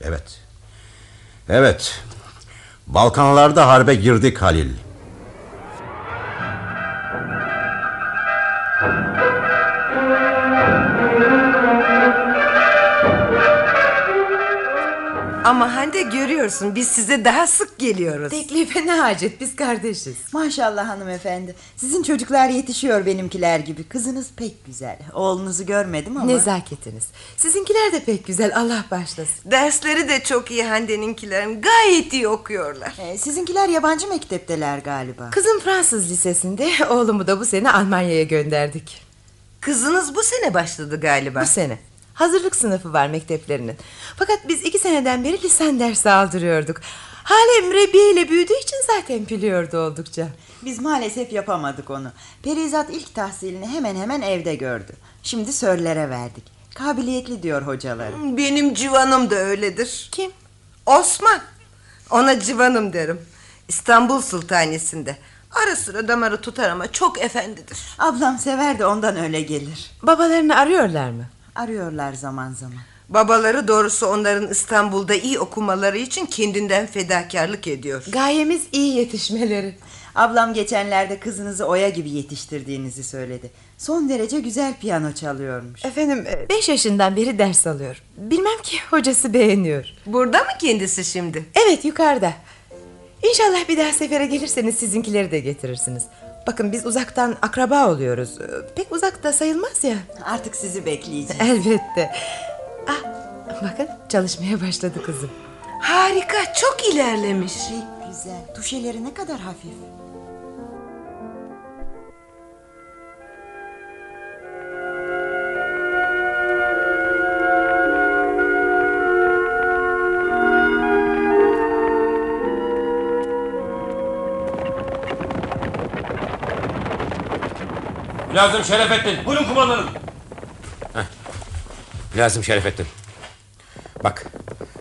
Evet. Evet. Balkanlarda harbe girdik Halil. Ama Hande görüyorsun biz size daha sık geliyoruz. Teklife ne hacet biz kardeşiz. Maşallah hanımefendi. Sizin çocuklar yetişiyor benimkiler gibi. Kızınız pek güzel. Oğlunuzu görmedim ama. Nezaketiniz. Sizinkiler de pek güzel Allah başlasın. Dersleri de çok iyi Hande'ninkilerin. Gayet iyi okuyorlar. Ee, sizinkiler yabancı mektepteler galiba. Kızım Fransız lisesinde oğlumu da bu sene Almanya'ya gönderdik. Kızınız bu sene başladı galiba. Bu sene. Hazırlık sınıfı var mekteplerinin. Fakat biz iki seneden beri lisan dersi aldırıyorduk. Hale mürebbiye ile büyüdüğü için zaten biliyordu oldukça. Biz maalesef yapamadık onu. Perizat ilk tahsilini hemen hemen evde gördü. Şimdi sörlere verdik. Kabiliyetli diyor hocaları. Benim civanım da öyledir. Kim? Osman. Ona civanım derim. İstanbul Sultanesi'nde. Ara sıra damarı tutar ama çok efendidir. Ablam sever de ondan öyle gelir. Babalarını arıyorlar mı? Arıyorlar zaman zaman. Babaları doğrusu onların İstanbul'da iyi okumaları için kendinden fedakarlık ediyor. Gayemiz iyi yetişmeleri. Ablam geçenlerde kızınızı Oya gibi yetiştirdiğinizi söyledi. Son derece güzel piyano çalıyormuş. Efendim e, beş yaşından beri ders alıyor. Bilmem ki hocası beğeniyor. Burada mı kendisi şimdi? Evet yukarıda. İnşallah bir daha sefere gelirseniz sizinkileri de getirirsiniz. Bakın biz uzaktan akraba oluyoruz. Ee, Pek uzak da sayılmaz ya. Artık sizi bekleyeceğim. Elbette. Ah, bakın çalışmaya başladı kızım. Harika, çok ilerlemiş. Pek güzel. Tuşeleri ne kadar hafif. Lazım Şerefettin. Buyurun kumandanım. Lazım Şerefettin. Bak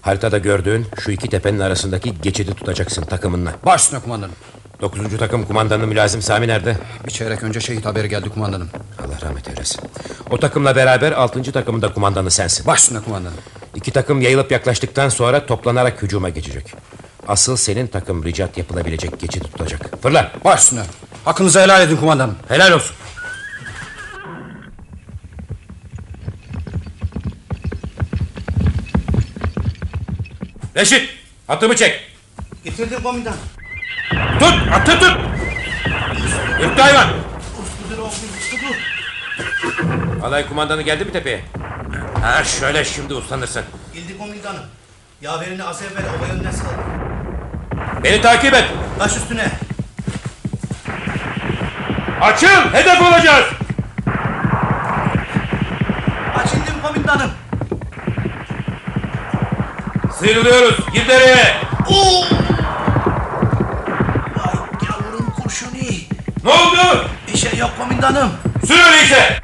haritada gördüğün şu iki tepenin arasındaki geçidi tutacaksın takımınla. Baş üstüne kumandanım. Dokuzuncu takım kumandanı Mülazım Sami nerede? Bir çeyrek önce şehit haberi geldi kumandanım. Allah rahmet eylesin. O takımla beraber altıncı takımın da kumandanı sensin. Baş üstüne kumandanım. İki takım yayılıp yaklaştıktan sonra toplanarak hücuma geçecek. Asıl senin takım ricat yapılabilecek geçidi tutacak. Fırla. Baş üstüne. Hakkınızı helal edin kumandanım. Helal olsun. Reşit atımı çek. Getirdim komutanım. Tut atı tut. Ürktü hayvan. Alay kumandanı geldi mi tepeye? Ha şöyle şimdi uslanırsın. Geldi komutanım. Yaverini az evvel ova yönden saldı. Beni takip et. Baş üstüne. Açıl hedef olacağız. Açıldım komutanım. Sıyrılıyoruz. Gir dereye. Oo! Vay gavurun kurşunu. Ne oldu? Bir şey yok komutanım. Sür öyleyse.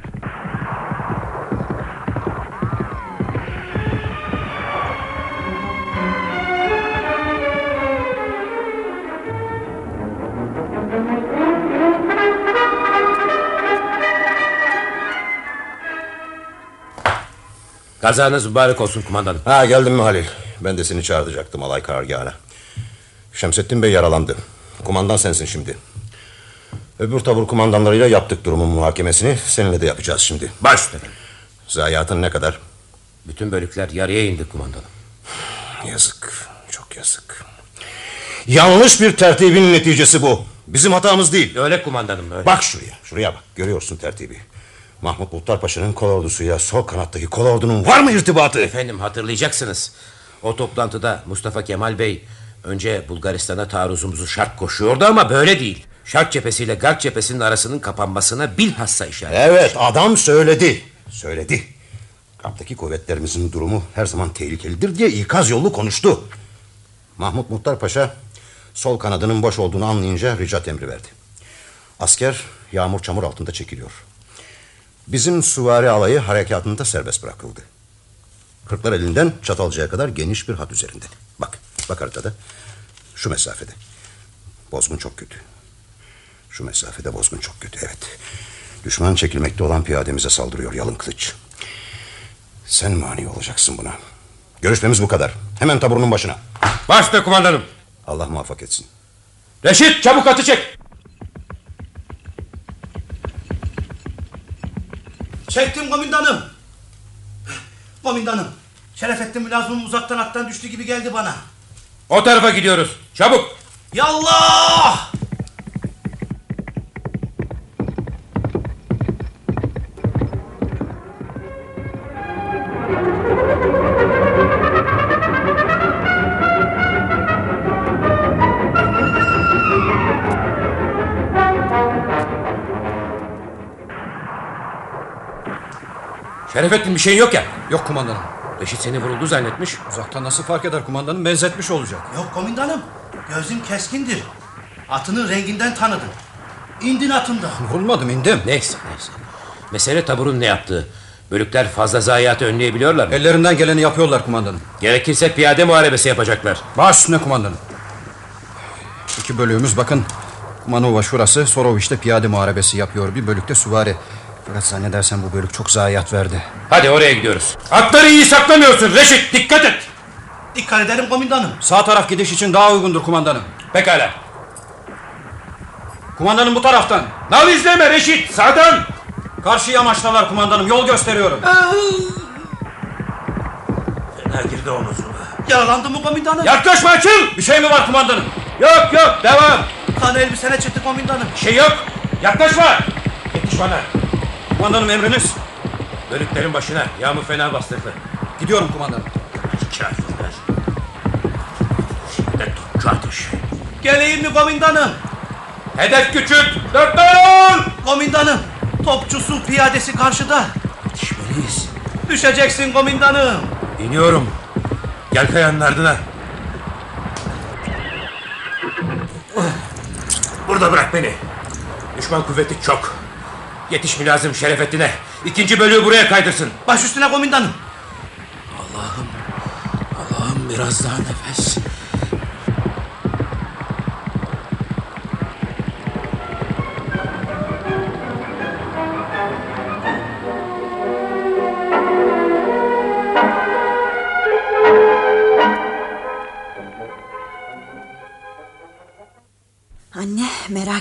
Kazanız mübarek olsun kumandanım. Ha geldim mi Halil? Ben de seni çağıracaktım alay karargahına. Şemsettin Bey yaralandı. Kumandan sensin şimdi. Öbür tabur kumandanlarıyla yaptık durumun muhakemesini. Seninle de yapacağız şimdi. Baş üstüne. Zayiatın ne kadar? Bütün bölükler yarıya indi kumandanım. Yazık. Çok yazık. Yanlış bir tertibin neticesi bu. Bizim hatamız değil. Öyle kumandanım öyle. Bak şuraya. Şuraya bak. Görüyorsun tertibi. Mahmut Muhtar Paşa'nın kol ordusuyla sol kanattaki kol ordunun var mı irtibatı? Efendim hatırlayacaksınız. O toplantıda Mustafa Kemal Bey önce Bulgaristan'a taarruzumuzu şart koşuyordu ama böyle değil. Şark cephesiyle Garp cephesinin arasının kapanmasına bilhassa işaret. Evet adam söyledi. Söyledi. Kamptaki kuvvetlerimizin durumu her zaman tehlikelidir diye ikaz yolu konuştu. Mahmut Muhtar Paşa sol kanadının boş olduğunu anlayınca ricat emri verdi. Asker yağmur çamur altında çekiliyor. Bizim süvari alayı harekatında serbest bırakıldı. Kırklar elinden Çatalca'ya kadar geniş bir hat üzerinde. Bak, bak haritada. Şu mesafede. Bozgun çok kötü. Şu mesafede bozgun çok kötü, evet. Düşman çekilmekte olan piyademize saldırıyor yalın kılıç. Sen mani olacaksın buna. Görüşmemiz bu kadar. Hemen taburunun başına. Başla kumandanım. Allah muvaffak etsin. Reşit çabuk atı çek. Çektim komutanım. Komutanım. Şerefettin mülazımım uzaktan attan düştü gibi geldi bana. O tarafa gidiyoruz. Çabuk. Yallah! Şerefettin bir şeyin yok ya. Yok kumandanım. Reşit seni vuruldu zannetmiş. Uzaktan nasıl fark eder kumandanım? Benzetmiş olacak. Yok komutanım. Gözüm keskindir. Atının renginden tanıdım. İndin atımda. Vurulmadım indim. Neyse neyse. Mesele taburun ne yaptığı. Bölükler fazla zayiatı önleyebiliyorlar mı? Ellerinden geleni yapıyorlar kumandanım. Gerekirse piyade muharebesi yapacaklar. Baş üstüne kumandanım. İki bölüğümüz bakın. Kumanova şurası Soroviç'te piyade muharebesi yapıyor. Bir bölükte süvari. Fakat zannedersem bu bölük çok zayiat verdi. Hadi oraya gidiyoruz. Atları iyi saklamıyorsun Reşit dikkat et. Dikkat ederim komutanım. Sağ taraf gidiş için daha uygundur kumandanım. Pekala. Kumandanım bu taraftan. Nal izleme Reşit sağdan. Karşı yamaçtalar kumandanım. Yol gösteriyorum. Fena girdi omuzuma. Yaralandı mı komutanım? Yaklaşma açıl. Bir şey mi var kumandanım? Yok yok devam. Kan elbisene çıktı komutanım. Bir şey yok. Yaklaşma. Yetiş bana. Kumandanım emriniz. Bölüklerin başına yağmur fena bastırdı. Gidiyorum kumandanım. Kafirler. Şimdi topçu ateş. Geleyim mi komutanım? Hedef küçült. Dört dön. Komutanım. Topçusu piyadesi karşıda. Yetişmeliyiz. Düşeceksin komutanım. İniyorum. Gel kayanın ardına. Burada bırak beni. Düşman kuvveti çok. Yetiş mülazım Şerefettin'e. İkinci bölüğü buraya kaydırsın. Baş üstüne komutanım. Allah'ım. Allah'ım biraz daha nefes.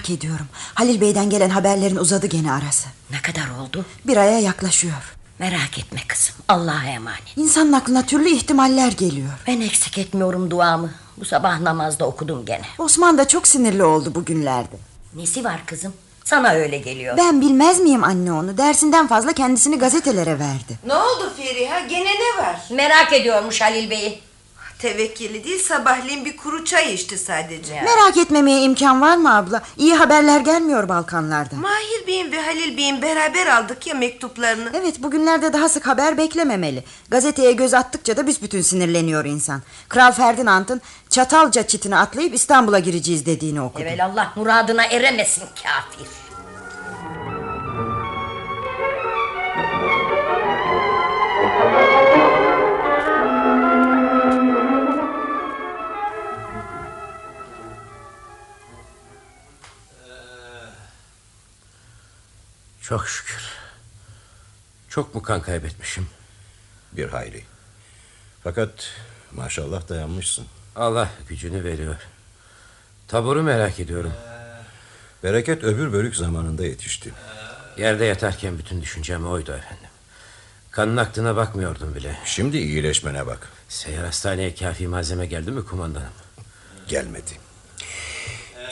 Merak ediyorum. Halil Bey'den gelen haberlerin uzadı gene arası. Ne kadar oldu? Bir aya yaklaşıyor. Merak etme kızım. Allah'a emanet. İnsanın aklına türlü ihtimaller geliyor. Ben eksik etmiyorum duamı. Bu sabah namazda okudum gene. Osman da çok sinirli oldu bugünlerde. Nesi var kızım? Sana öyle geliyor. Ben bilmez miyim anne onu? Dersinden fazla kendisini gazetelere verdi. Ne oldu Feriha gene ne var? Merak ediyormuş Halil Bey'i. Tevekkili değil sabahleyin bir kuru çay içti sadece. Merak etmemeye imkan var mı abla? İyi haberler gelmiyor Balkanlardan. Mahir Bey'in ve Halil Bey'in beraber aldık ya mektuplarını. Evet bugünlerde daha sık haber beklememeli. Gazeteye göz attıkça da büsbütün sinirleniyor insan. Kral Ferdinand'ın Çatalca çitini atlayıp İstanbul'a gireceğiz dediğini okudum. Evelallah muradına eremesin kafir. Çok şükür. Çok mu kan kaybetmişim? Bir hayli. Fakat maşallah dayanmışsın. Allah gücünü veriyor. Taburu merak ediyorum. Bereket öbür bölük zamanında yetişti. Yerde yatarken bütün düşüncem oydu efendim. Kanın aktığına bakmıyordum bile. Şimdi iyileşmene bak. Seyyar hastaneye kafi malzeme geldi mi kumandanım? Gelmedi.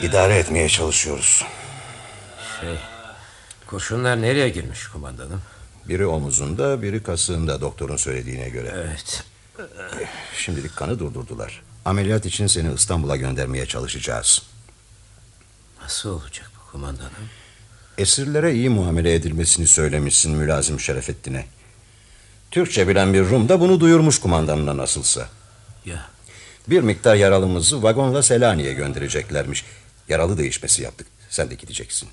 İdare etmeye çalışıyoruz. Şey, kurşunlar nereye girmiş kumandanım? Biri omuzunda, biri kasığında doktorun söylediğine göre. Evet. Şimdilik kanı durdurdular. Ameliyat için seni İstanbul'a göndermeye çalışacağız. Nasıl olacak bu kumandanım? Esirlere iyi muamele edilmesini söylemişsin mülazim Şerefettin'e. Türkçe bilen bir Rum da bunu duyurmuş kumandanına nasılsa. Ya Bir miktar yaralımızı vagonla Selanik'e göndereceklermiş. Yaralı değişmesi yaptık. Sen de gideceksin.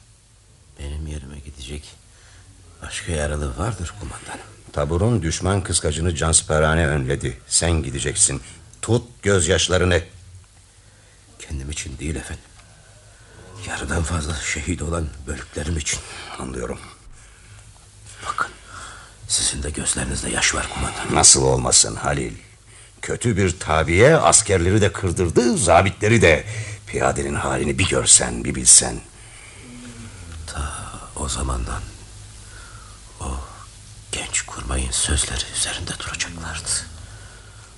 Benim yerime gidecek başka yaralı vardır kumandanım. Taburun düşman kıskacını cansperane önledi. Sen gideceksin. Tut gözyaşlarını. Kendim için değil efendim. Yarıdan fazla şehit olan bölüklerim için. Anlıyorum. Bakın sizin de gözlerinizde yaş var kumandanım. Nasıl olmasın Halil? Kötü bir tabiye askerleri de kırdırdı, zabitleri de. Piyadenin halini bir görsen, bir bilsen. O zamandan o genç kurmayın sözleri üzerinde duracaklardı.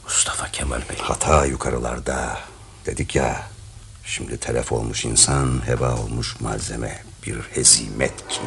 Mustafa Kemal Bey. Hata yukarılarda. Dedik ya, şimdi telef olmuş insan, heba olmuş malzeme. Bir hezimet ki.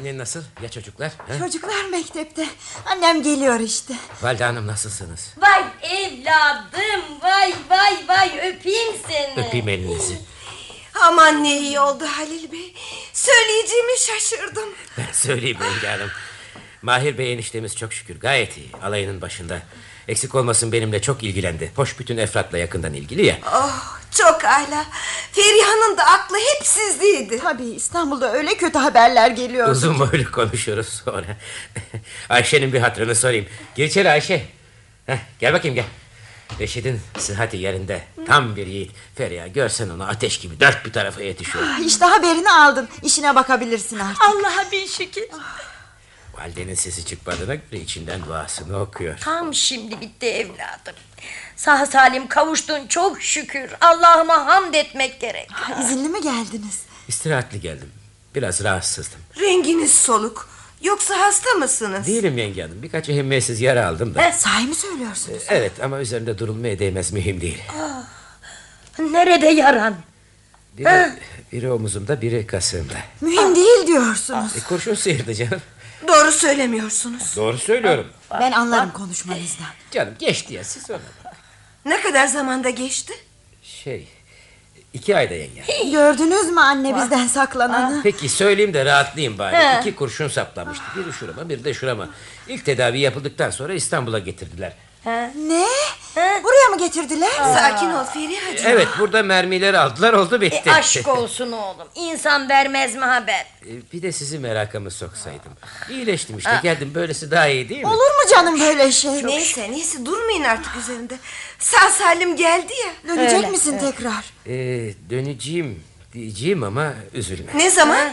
Annen nasıl? Ya çocuklar? ha? Çocuklar mektepte. Annem geliyor işte. Valide Hanım nasılsınız? Vay evladım, vay vay vay öpeyim seni. Öpeyim elinizi. Aman ne iyi oldu Halil Bey. Söyleyeceğimi şaşırdım. Ben söyleyeyim Yenge Hanım. Mahir Bey eniştemiz çok şükür gayet iyi. Alayının başında. Eksik olmasın benimle çok ilgilendi. Hoş bütün Efrat'la yakından ilgili ya. Oh çok âlâ. Feriha'nın da aklı hep sizdeydi. Tabii İstanbul'da öyle kötü haberler geliyor. Uzun böyle konuşuruz sonra. Ayşe'nin bir hatırını sorayım. Gir içeri Ayşe. Heh, gel bakayım gel. Reşit'in sıhhati yerinde. Tam bir yiğit. Feriha görsen onu ateş gibi dört bir tarafa yetişiyor. İşte haberini aldın. İşine bakabilirsin artık. Allah'a bin şükür. Validenin sesi çıkmadığına göre içinden duasını okuyor. Tam şimdi bitti evladım. Sağ salim kavuştun çok şükür. Allah'ıma hamd etmek gerek. İzinli mi geldiniz? İstirahatli geldim. Biraz rahatsızdım. Renginiz soluk. Yoksa hasta mısınız? Değilim yenge hanım. Birkaç ehemmiyetsiz yara aldım da. Eh, Sahi mi söylüyorsunuz? Evet ama üzerinde durulmaya değmez mühim değil. Nerede yaran? Biri, biri omuzumda biri kasığımda. Mühim değil diyorsunuz. E, kurşun sıyırdı canım. Doğru söylemiyorsunuz. Doğru söylüyorum. Ben anlarım konuşmanızdan. Canım geçti ya siz ona. Ne kadar zamanda geçti? Şey iki ayda yenge. Gördünüz mü anne bizden saklananı? Peki söyleyeyim de rahatlayayım bari. He. İki kurşun saplamıştı. Biri şurama biri de şurama. İlk tedavi yapıldıktan sonra İstanbul'a getirdiler. Ne? Buraya mı getirdiler? Sakin ol Feriha'cığım. Evet burada mermileri aldılar oldu bitti. E, aşk olsun oğlum. İnsan vermez mi haber? E, Bir de sizi merakımı soksaydım. İyileştim işte Ha. geldim böylesi daha iyi değil mi? Olur mu canım böyle şey? Neyse neyse durmayın artık üzerinde. Sağ salim geldi ya. Dönecek misin tekrar? E, döneceğim diyeceğim ama üzülme. Ne zaman?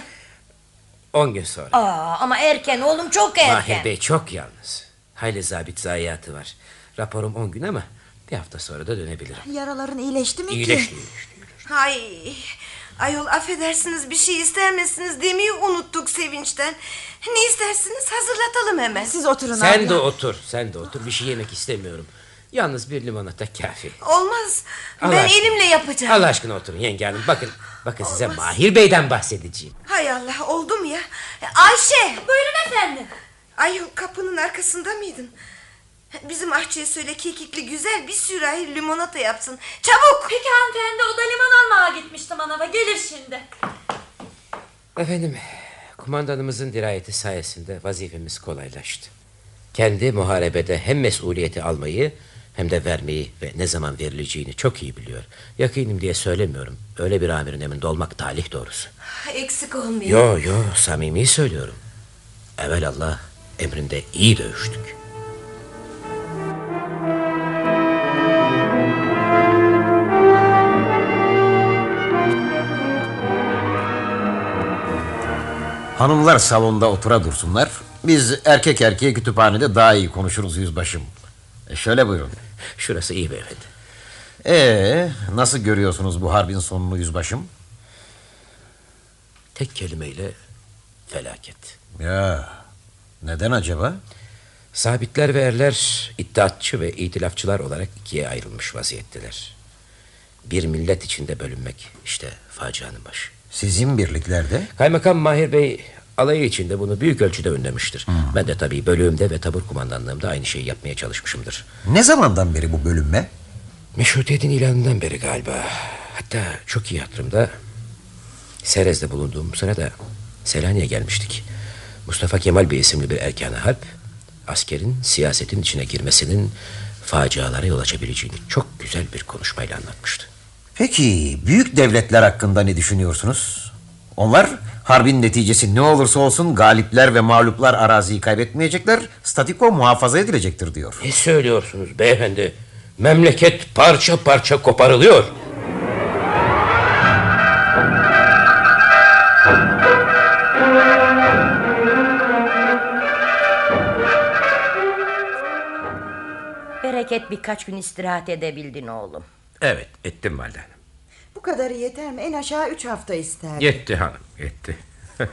On gün sonra. Aa, ama erken oğlum çok erken. Mahir Bey çok yalnız. Hayli zabit zayiatı var. Raporum on gün ama bir hafta sonra da dönebilirim. Yaraların iyileşti mi İyileşti. ki? Hay. Ayol affedersiniz bir şey ister misiniz demeyi unuttuk sevinçten. Ne istersiniz hazırlatalım hemen. Siz oturun Sen de otur, sen de otur. Bir şey yemek istemiyorum. Yalnız bir limonata kafi. Olmaz. Allah ben aşkına. elimle yapacağım. Allah aşkına oturun yenge hanım. Bakın, bakın size Mahir Bey'den bahsedeceğim. Hay Allah oldu mu ya? Ayşe. Buyurun efendim. Ayol kapının arkasında mıydın? Bizim ahçıya söyle kekikli güzel bir sürahi limonata yapsın. Çabuk. Peki hanımefendi o da limon almaya gitmişti manava. Gelir şimdi. Efendim, kumandanımızın dirayeti sayesinde vazifemiz kolaylaştı. Kendi muharebede hem mesuliyeti almayı hem de vermeyi ve ne zaman verileceğini çok iyi biliyor. Yakınım diye söylemiyorum. Öyle bir amirin emrinde olmak talih doğrusu. Eksik olmayın. Yo yo samimi söylüyorum. Evel Allah emrinde iyi dövüştük. Hanımlar salonda otura dursunlar. Biz erkek erkeğe kütüphanede daha iyi konuşuruz yüzbaşım. E şöyle buyurun. Şurası iyi beyefendi. Ee, nasıl görüyorsunuz bu harbin sonunu yüzbaşım? Tek kelimeyle felaket. Ya neden acaba? Sabitler ve erler iddiatçı ve itilafçılar olarak ikiye ayrılmış vaziyetteler. Bir millet içinde bölünmek işte facianın başı. Sizin birliklerde? Kaymakam Mahir Bey alayı içinde bunu büyük ölçüde önlemiştir. Ben de tabii bölüğümde ve tabur kumandanlığımda aynı şeyi yapmaya çalışmışımdır. Ne zamandan beri bu bölünme? Meşrutiyetin ilanından beri galiba. Hatta çok iyi hatırımda Serez'de bulunduğum sırada Selanik'e gelmiştik. Mustafa Kemal Bey isimli bir erkan harp askerin siyasetin içine girmesinin facialara yol açabileceğini çok güzel bir konuşmayla anlatmıştı. Peki büyük devletler hakkında ne düşünüyorsunuz? Onlar harbin neticesi ne olursa olsun galipler ve mağluplar araziyi kaybetmeyecekler, statiko muhafaza edilecektir diyor. Ne söylüyorsunuz beyefendi? Memleket parça parça koparılıyor. Bereket birkaç gün istirahat edebildin oğlum. Evet ettim valide hanım. Bu kadarı yeter mi? En aşağı üç hafta isterdim. Yetti hanım yetti.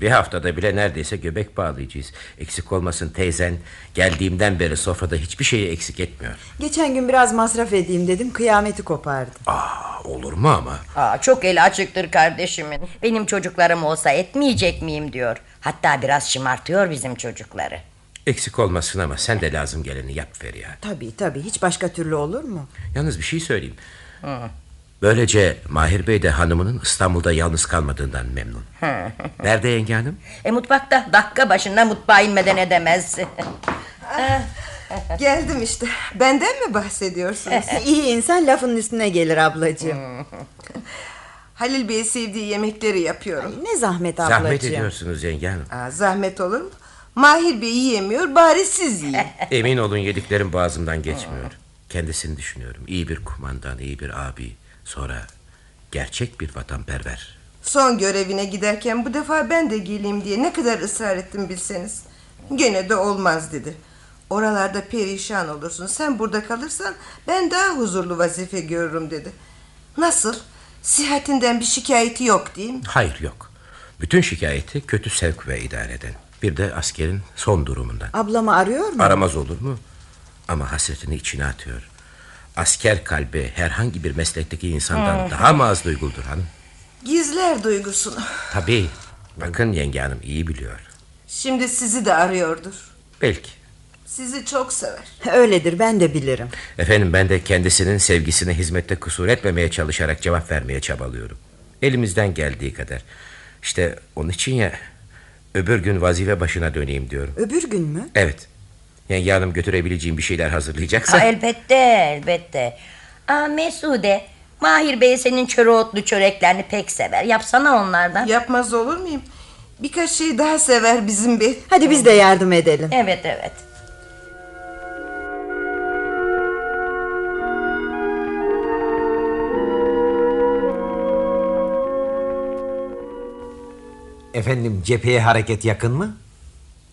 bir haftada bile neredeyse göbek bağlayacağız. Eksik olmasın teyzen geldiğimden beri sofrada hiçbir şeyi eksik etmiyor. Geçen gün biraz masraf edeyim dedim kıyameti kopardı. Aa, olur mu ama? Aa, çok eli açıktır kardeşimin. Benim çocuklarım olsa etmeyecek miyim diyor. Hatta biraz şımartıyor bizim çocukları. Eksik olmasın ama sen de lazım geleni yap Feriha. Tabii tabii hiç başka türlü olur mu? Yalnız bir şey söyleyeyim. Böylece Mahir Bey de hanımının İstanbul'da yalnız kalmadığından memnun. Nerede yenge hanım? E mutfakta dakika başında mutfağa inmeden edemez. Geldim işte. Benden mi bahsediyorsunuz? İyi insan lafın üstüne gelir ablacığım. Halil Bey sevdiği yemekleri yapıyorum. ne zahmet ablacığım. Zahmet ediyorsunuz yenge hanım. Aa, zahmet olur mu? Mahir Bey yiyemiyor bari siz yiyin. Emin olun yediklerim boğazımdan geçmiyor. Kendisini düşünüyorum. İyi bir kumandan, iyi bir abi. Sonra gerçek bir vatanperver. Son görevine giderken bu defa ben de geleyim diye ne kadar ısrar ettim bilseniz. Gene de olmaz dedi. Oralarda perişan olursun. Sen burada kalırsan ben daha huzurlu vazife görürüm dedi. Nasıl? Sihatinden bir şikayeti yok değil mi? Hayır yok. Bütün şikayeti kötü sevk ve idareden. Bir de askerin son durumundan. Ablamı arıyor mu? Aramaz olur mu? Ama hasretini içine atıyor. Asker kalbi herhangi bir meslekteki insandan Hmm. daha mı az duyguludur hanım? Gizler duygusunu. Tabii. Bakın yenge hanım iyi biliyor. Şimdi sizi de arıyordur. Belki. Sizi çok sever. Öyledir ben de bilirim. Efendim ben de kendisinin sevgisine hizmette kusur etmemeye çalışarak cevap vermeye çabalıyorum. Elimizden geldiği kadar. İşte onun için ya öbür gün vazife başına döneyim diyorum. Öbür gün mü? Evet. Yenge hanım götürebileceğim bir şeyler hazırlayacaksa. Ha, elbette elbette. Aa, Mesude Mahir Bey senin çöreotlu çöreklerini pek sever. Yapsana onlardan. Yapmaz olur muyum? Birkaç şey daha sever bizim bey. Hadi biz de yardım edelim. Evet evet. Efendim cepheye hareket yakın mı?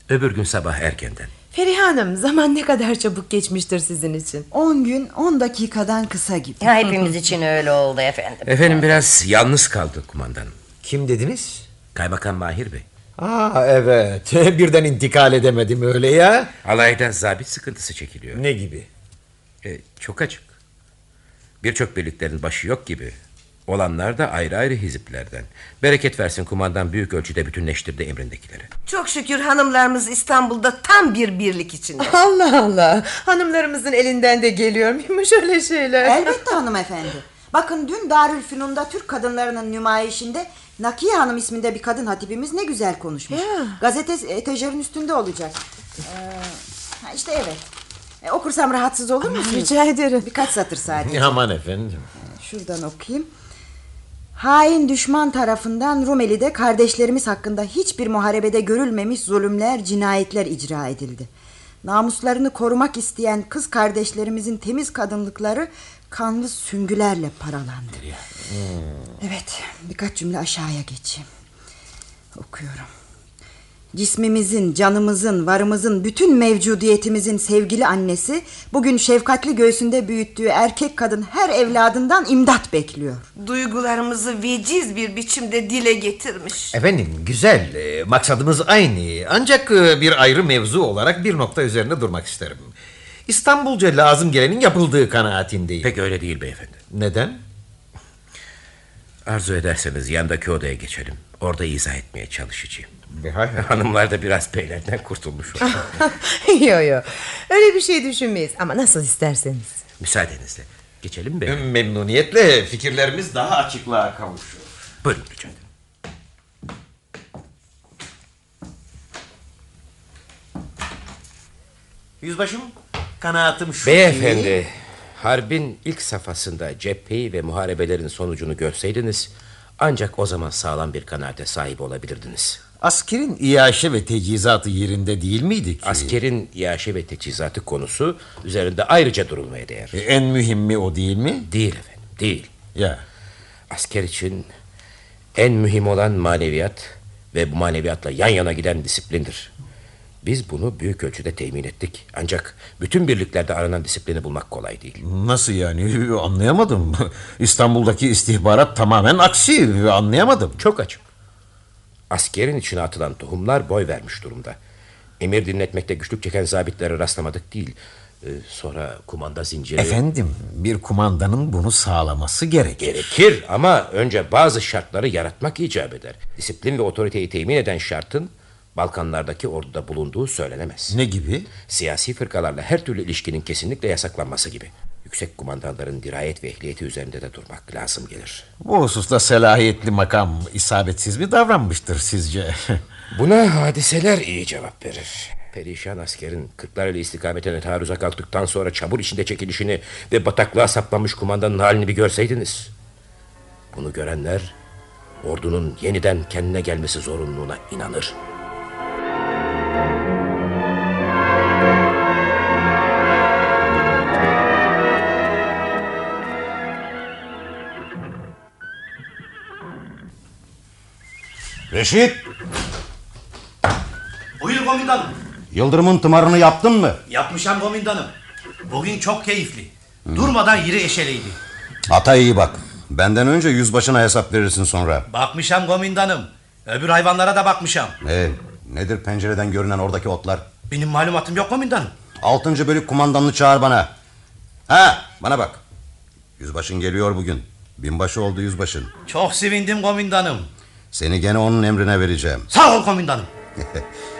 Öbür gün sabah erkenden. Feriha Hanım zaman ne kadar çabuk geçmiştir sizin için. 10 gün 10 dakikadan kısa gibi. Ya, hepimiz için öyle oldu efendim. Efendim biraz yalnız kaldık kumandanım. Kim dediniz? Kaymakam Mahir Bey. Aa evet birden intikal edemedim öyle ya. Alayda zabit sıkıntısı çekiliyor. Ne gibi? E, çok açık. Birçok birliklerin başı yok gibi. Olanlar da ayrı ayrı hiziplerden. Bereket versin kumandan büyük ölçüde bütünleştirdi emrindekileri. Çok şükür hanımlarımız İstanbul'da tam bir birlik içinde. Allah Allah. Hanımlarımızın elinden de geliyor muymuş öyle şeyler? Elbette hanımefendi. Bakın dün Darülfünun'da Türk kadınlarının nümayişinde Nakiye Hanım isminde bir kadın hatibimiz ne güzel konuşmuş. Gazete etajerin üstünde olacak. Ee, ha işte evet. E, okursam rahatsız olur musunuz? rica ederim. Birkaç satır sadece. Aman efendim. Şuradan okuyayım. Hain düşman tarafından Rumeli'de kardeşlerimiz hakkında hiçbir muharebede görülmemiş zulümler, cinayetler icra edildi. Namuslarını korumak isteyen kız kardeşlerimizin temiz kadınlıkları kanlı süngülerle paralandı. Evet, birkaç cümle aşağıya geçeyim. Okuyorum. Cismimizin, canımızın, varımızın, bütün mevcudiyetimizin sevgili annesi bugün şefkatli göğsünde büyüttüğü erkek kadın her evladından imdat bekliyor. Duygularımızı veciz bir biçimde dile getirmiş. Efendim güzel e, maksadımız aynı ancak e, bir ayrı mevzu olarak bir nokta üzerinde durmak isterim. İstanbulca lazım gelenin yapıldığı kanaatindeyim. Pek öyle değil beyefendi. Neden? Arzu ederseniz yandaki odaya geçelim. Orada izah etmeye çalışacağım. Hay Hanımlar da biraz beylerden kurtulmuş olur. yo yo. Öyle bir şey düşünmeyiz ama nasıl isterseniz. Müsaadenizle. Geçelim mi? Memnuniyetle fikirlerimiz daha açıklığa kavuşuyor. Buyurun rica ederim. Yüzbaşım kanaatim şu Beyefendi, ki... harbin ilk safhasında cepheyi ve muharebelerin sonucunu görseydiniz... ...ancak o zaman sağlam bir kanaate sahip olabilirdiniz. Askerin iaşe ve tecizatı yerinde değil miydi ki? Askerin iaşe ve teçhizatı konusu üzerinde ayrıca durulmaya değer. E, en mühimi o değil mi? Değil efendim, değil. Ya. Asker için en mühim olan maneviyat ve bu maneviyatla yan yana giden disiplindir. Biz bunu büyük ölçüde temin ettik. Ancak bütün birliklerde aranan disiplini bulmak kolay değil. Nasıl yani anlayamadım. İstanbul'daki istihbarat tamamen aksi anlayamadım. Çok açık. Askerin içine atılan tohumlar boy vermiş durumda. Emir dinletmekte güçlük çeken zabitlere rastlamadık değil. Ee, sonra kumanda zinciri... Efendim bir kumandanın bunu sağlaması gerekir. Gerekir ama önce bazı şartları yaratmak icap eder. Disiplin ve otoriteyi temin eden şartın Balkanlardaki orduda bulunduğu söylenemez. Ne gibi? Siyasi fırkalarla her türlü ilişkinin kesinlikle yasaklanması gibi. Yüksek kumandanların dirayet ve ehliyeti üzerinde de durmak lazım gelir. Bu hususta selahiyetli makam isabetsiz mi davranmıştır sizce? Buna hadiseler iyi cevap verir. Perişan askerin Kırklareli istikametine taarruza kalktıktan sonra çamur içinde çekilişini ve bataklığa saplanmış kumandanın halini bir görseydiniz. Bunu görenler ordunun yeniden kendine gelmesi zorunluluğuna inanır. Reşit! Buyur komutanım. Yıldırım'ın tımarını yaptın mı? Yapmışam komutanım. Bugün çok keyifli. Durmadan yeri eşeleydi. Ata iyi bak. Benden önce yüzbaşına hesap verirsin sonra. Bakmışam komutanım. Öbür hayvanlara da bakmışam. Ee, nedir pencereden görünen oradaki otlar? Benim malumatım yok komutanım. Altıncı bölük kumandanını çağır bana. Ha, bana bak. Yüzbaşın geliyor bugün. Binbaşı oldu yüzbaşın. Çok sevindim komutanım. Seni gene onun emrine vereceğim. Sağ ol komutanım.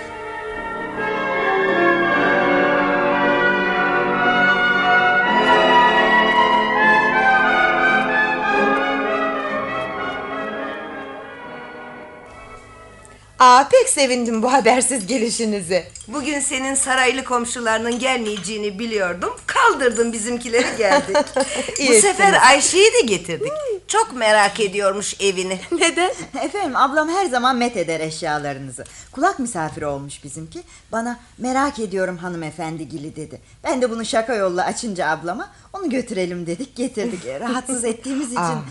Aa pek sevindim bu habersiz gelişinize. Bugün senin saraylı komşularının gelmeyeceğini biliyordum. Kaldırdım bizimkileri geldik. Bu sefer. Ayşe'yi de getirdik. Çok merak ediyormuş evini. Neden? Efendim ablam her zaman met eder eşyalarınızı. Kulak misafiri olmuş bizimki. Bana merak ediyorum hanımefendi Gili dedi. Ben de bunu şaka yolla açınca ablama onu götürelim dedik getirdik. E, Rahatsız ettiğimiz için. Aa,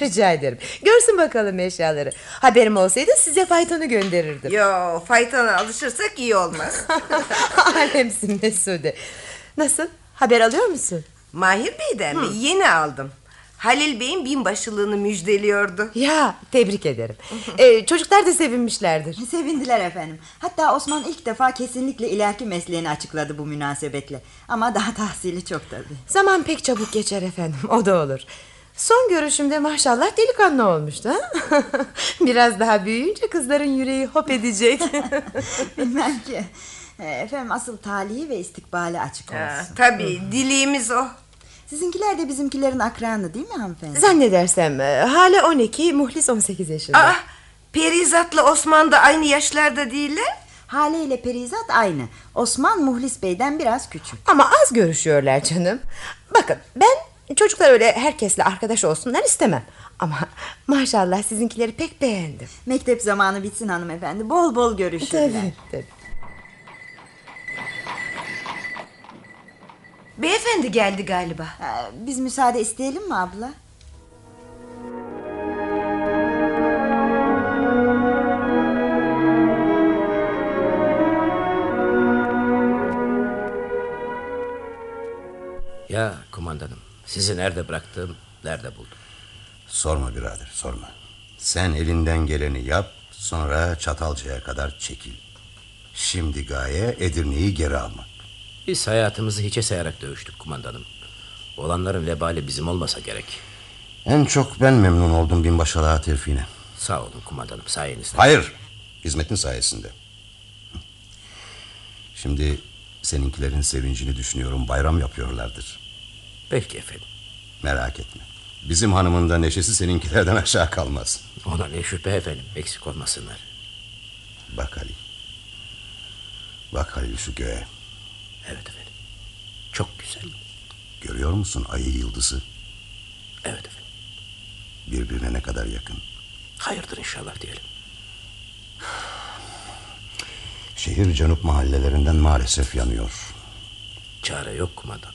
rica ederim. Görsün bakalım eşyaları. Haberim olsaydı size faytonu gönderirdim. Yo faytona alışırsak iyi olmaz. Alemsin Mesude. Nasıl? Haber alıyor musun? Mahir Bey'den mi? Yeni aldım. Halil Bey'in binbaşılığını müjdeliyordu. Ya tebrik ederim. Ee, çocuklar da sevinmişlerdir. Sevindiler efendim. Hatta Osman ilk defa kesinlikle ileriki mesleğini açıkladı bu münasebetle. Ama daha tahsili çok tabii. Zaman pek çabuk geçer efendim. O da olur. Son görüşümde maşallah delikanlı olmuştu. ha? Biraz daha büyüyünce kızların yüreği hop edecek. Bilmem ki. E, Efendim asıl talihi ve istikbali açık olsun. Ha, tabii dileğimiz o. Sizinkiler de bizimkilerin akranı değil mi hanımefendi? Zannedersem e, Hale 12, Muhlis 18 yaşında. Aa, Perizat'la Osman da aynı yaşlarda değiller. Hale ile Perizat aynı. Osman Muhlis Bey'den biraz küçük. Ama az görüşüyorlar canım. Bakın ben çocuklar öyle herkesle arkadaş olsunlar istemem. Ama maşallah sizinkileri pek beğendim. Mektep zamanı bitsin hanımefendi. Bol bol görüşürler. Tabii tabii. Beyefendi geldi galiba. Ha, Biz müsaade isteyelim mi abla? Ya kumandanım sizi nerede bıraktım nerede buldum. Sorma birader, sorma. Sen elinden geleni yap, sonra Çatalca'ya kadar çekil. Şimdi gaye Edirne'yi geri almak. Biz hayatımızı hiçe sayarak dövüştük kumandanım. Olanların vebali bizim olmasa gerek. En çok ben memnun oldum binbaşılığa terfine. Sağ olun kumandanım sayenizde. Hayır, hizmetin sayesinde. Şimdi seninkilerin sevincini düşünüyorum, bayram yapıyorlardır. Belki efendim. Merak etme. Bizim hanımın da neşesi seninkilerden aşağı kalmaz. Ona ne şüphe efendim eksik olmasınlar. Bak Ali. Bak Halil şu göğe. Evet efendim. Çok güzel. Görüyor musun ayı yıldızı? Evet efendim. Birbirine ne kadar yakın. Hayırdır inşallah diyelim. Şehir canıp mahallelerinden maalesef yanıyor. Çare yok kumandan.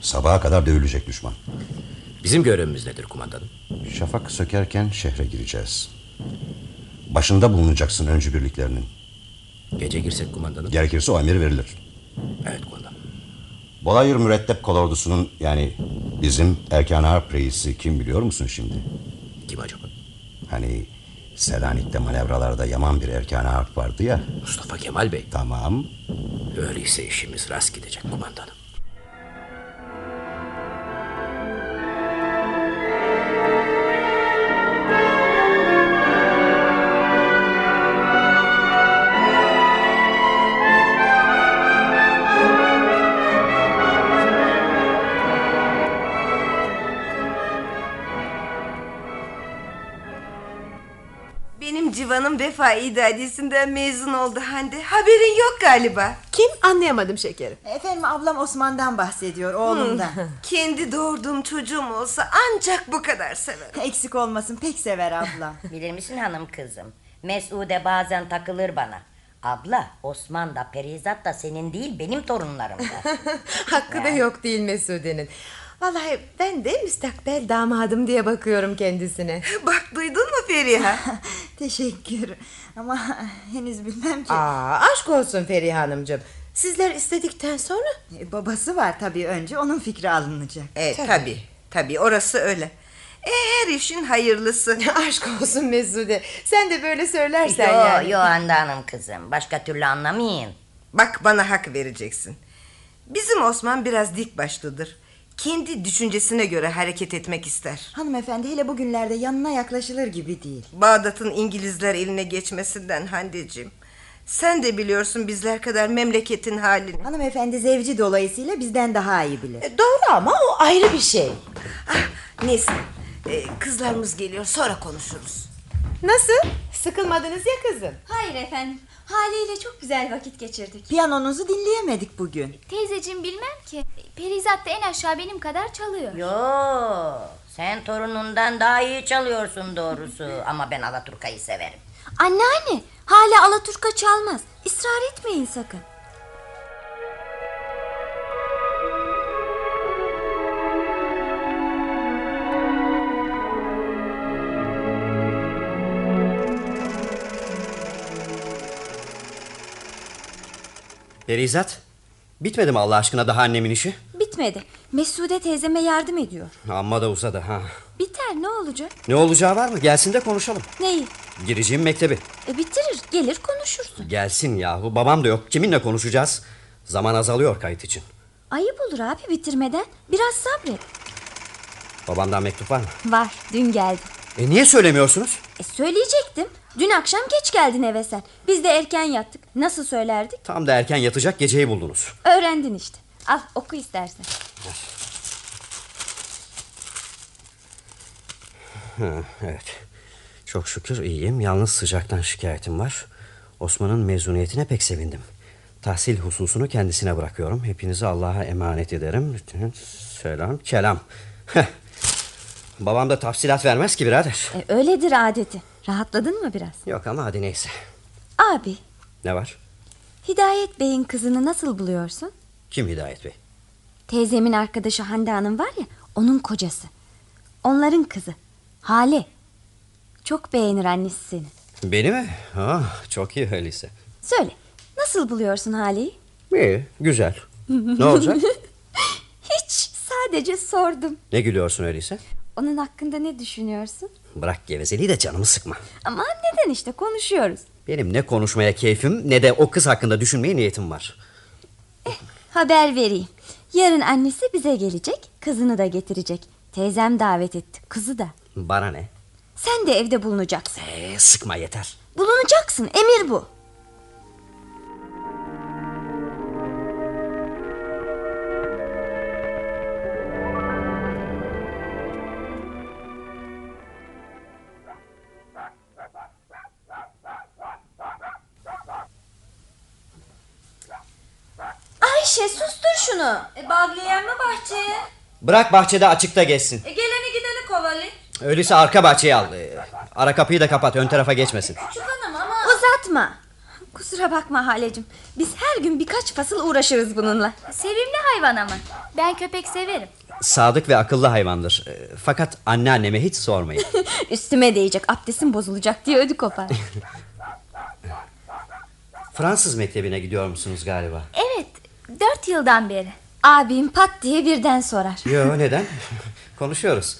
Sabaha kadar dövülecek düşman. Bizim görevimiz nedir kumandanım? Şafak sökerken şehre gireceğiz. Başında bulunacaksın öncü birliklerinin. Gece girsek kumandanım. Gerekirse o emir verilir. Evet kumandanım. Bolayır mürettep kolordusunun yani bizim Erkan Harp reisi kim biliyor musun şimdi? Kim acaba? Hani Selanik'te manevralarda yaman bir Erkan Harp vardı ya. Mustafa Kemal Bey. Tamam. Öyleyse işimiz rast gidecek kumandanım. Vefa idadisinden mezun oldu Hande. Haberin yok galiba. Kim anlayamadım şekerim. Efendim ablam Osman'dan bahsediyor oğlumdan. Kendi doğurduğum çocuğum olsa ancak bu kadar severim. Eksik olmasın pek sever abla. Bilir misin hanım kızım? Mesude bazen takılır bana. Abla Osman da Perizat da senin değil benim torunlarım da. Hakkı da yok değil Mesude'nin. Vallahi ben de müstakbel damadım diye bakıyorum kendisine. Bak duydun mu Feriha? Teşekkür. Ama henüz bilmem ki. Aa, aşk olsun Feriha Hanımcığım. Sizler istedikten sonra? E, babası var tabii önce onun fikri alınacak. E, tabii. tabii orası öyle. E, her işin hayırlısı. aşk olsun Mesude. Sen de böyle söylersen yo, yani. Yo Hande Hanım kızım. Başka türlü anlamayın. Bak bana hak vereceksin. Bizim Osman biraz dik başlıdır. Kendi düşüncesine göre hareket etmek ister. Hanımefendi hele bugünlerde yanına yaklaşılır gibi değil. Bağdat'ın İngilizler eline geçmesinden Handeciğim. Sen de biliyorsun bizler kadar memleketin halini. Hanımefendi zevci dolayısıyla bizden daha iyi bilir. E, doğru ama o ayrı bir şey. Neyse e, kızlarımız geliyor sonra konuşuruz. Nasıl? Sıkılmadınız ya kızım. Hayır efendim. Haliyle çok güzel vakit geçirdik. Piyanonuzu dinleyemedik bugün. Teyzeciğim bilmem ki. Perizat da en aşağı benim kadar çalıyor. Yo, sen torunundan daha iyi çalıyorsun doğrusu. Ama ben Alaturka'yı severim. Anneanne hala Alaturka çalmaz. İsrar etmeyin sakın. Perizat, bitmedi mi Allah aşkına daha annemin işi? Bitmedi. Mesude teyzeme yardım ediyor. Amma da uzadı ha. Biter ne olacak? Ne olacağı var mı? Gelsin de konuşalım. Neyi? Gireceğim mektebi. E, bitirir gelir konuşursun. Gelsin yahu babam da yok. Kiminle konuşacağız? Zaman azalıyor kayıt için. Ayıp olur abi bitirmeden. Biraz sabret. Babamdan mektup var mı? Var dün geldi. E niye söylemiyorsunuz? E, söyleyecektim. Dün akşam geç geldin eve sen. Biz de erken yattık. Nasıl söylerdik? Tam da erken yatacak geceyi buldunuz. Öğrendin işte. Al oku istersen. Ha, evet. Çok şükür iyiyim. Yalnız sıcaktan şikayetim var. Osman'ın mezuniyetine pek sevindim. Tahsil hususunu kendisine bırakıyorum. Hepinizi Allah'a emanet ederim. Lütfen Selam, kelam. Babam da tafsilat vermez ki birader. E, öyledir adeti. Rahatladın mı biraz? Yok ama hadi neyse. Abi Ne var? Hidayet Bey'in kızını nasıl buluyorsun? Kim Hidayet Bey? Teyzemin arkadaşı Hande Hanım var ya onun kocası. Onların kızı. Hale. Çok beğenir annesi seni. Beni mi? Ah, çok iyi öyleyse. Söyle nasıl buluyorsun Hale'yi? İyi, güzel. Ne olacak? Hiç sadece sordum. Ne gülüyorsun öyleyse? Onun hakkında ne düşünüyorsun? Bırak gevezeliği de canımı sıkma. Ama neden işte konuşuyoruz. Benim ne konuşmaya keyfim ne de o kız hakkında düşünmeye niyetim var. Haber vereyim. Yarın annesi bize gelecek, kızını da getirecek. Teyzem davet etti, kızı da. Bana ne? Sen de evde bulunacaksın. Ee, sıkma yeter. Bulunacaksın, emir bu. Ayşe sustur şunu. E, bağlayan mı bahçeye? Bırak bahçede açıkta geçsin. E, geleni gideni kovalı. Öyleyse arka bahçeye al. Ee, ara kapıyı da kapat ön tarafa geçmesin. Küçük hanım ama... Uzatma. Kusura bakma Halecim. Biz her gün birkaç fasıl uğraşırız bununla. Sevimli hayvan ama. Ben köpek severim. Sadık ve akıllı hayvandır. Ee, fakat anneanneme hiç sormayın. Üstüme değecek, abdestim bozulacak diye ödü kopar. Fransız mektebine gidiyor musunuz galiba? evet, dört yıldan beri. Abim pat diye birden sorar. Yo neden? Konuşuyoruz.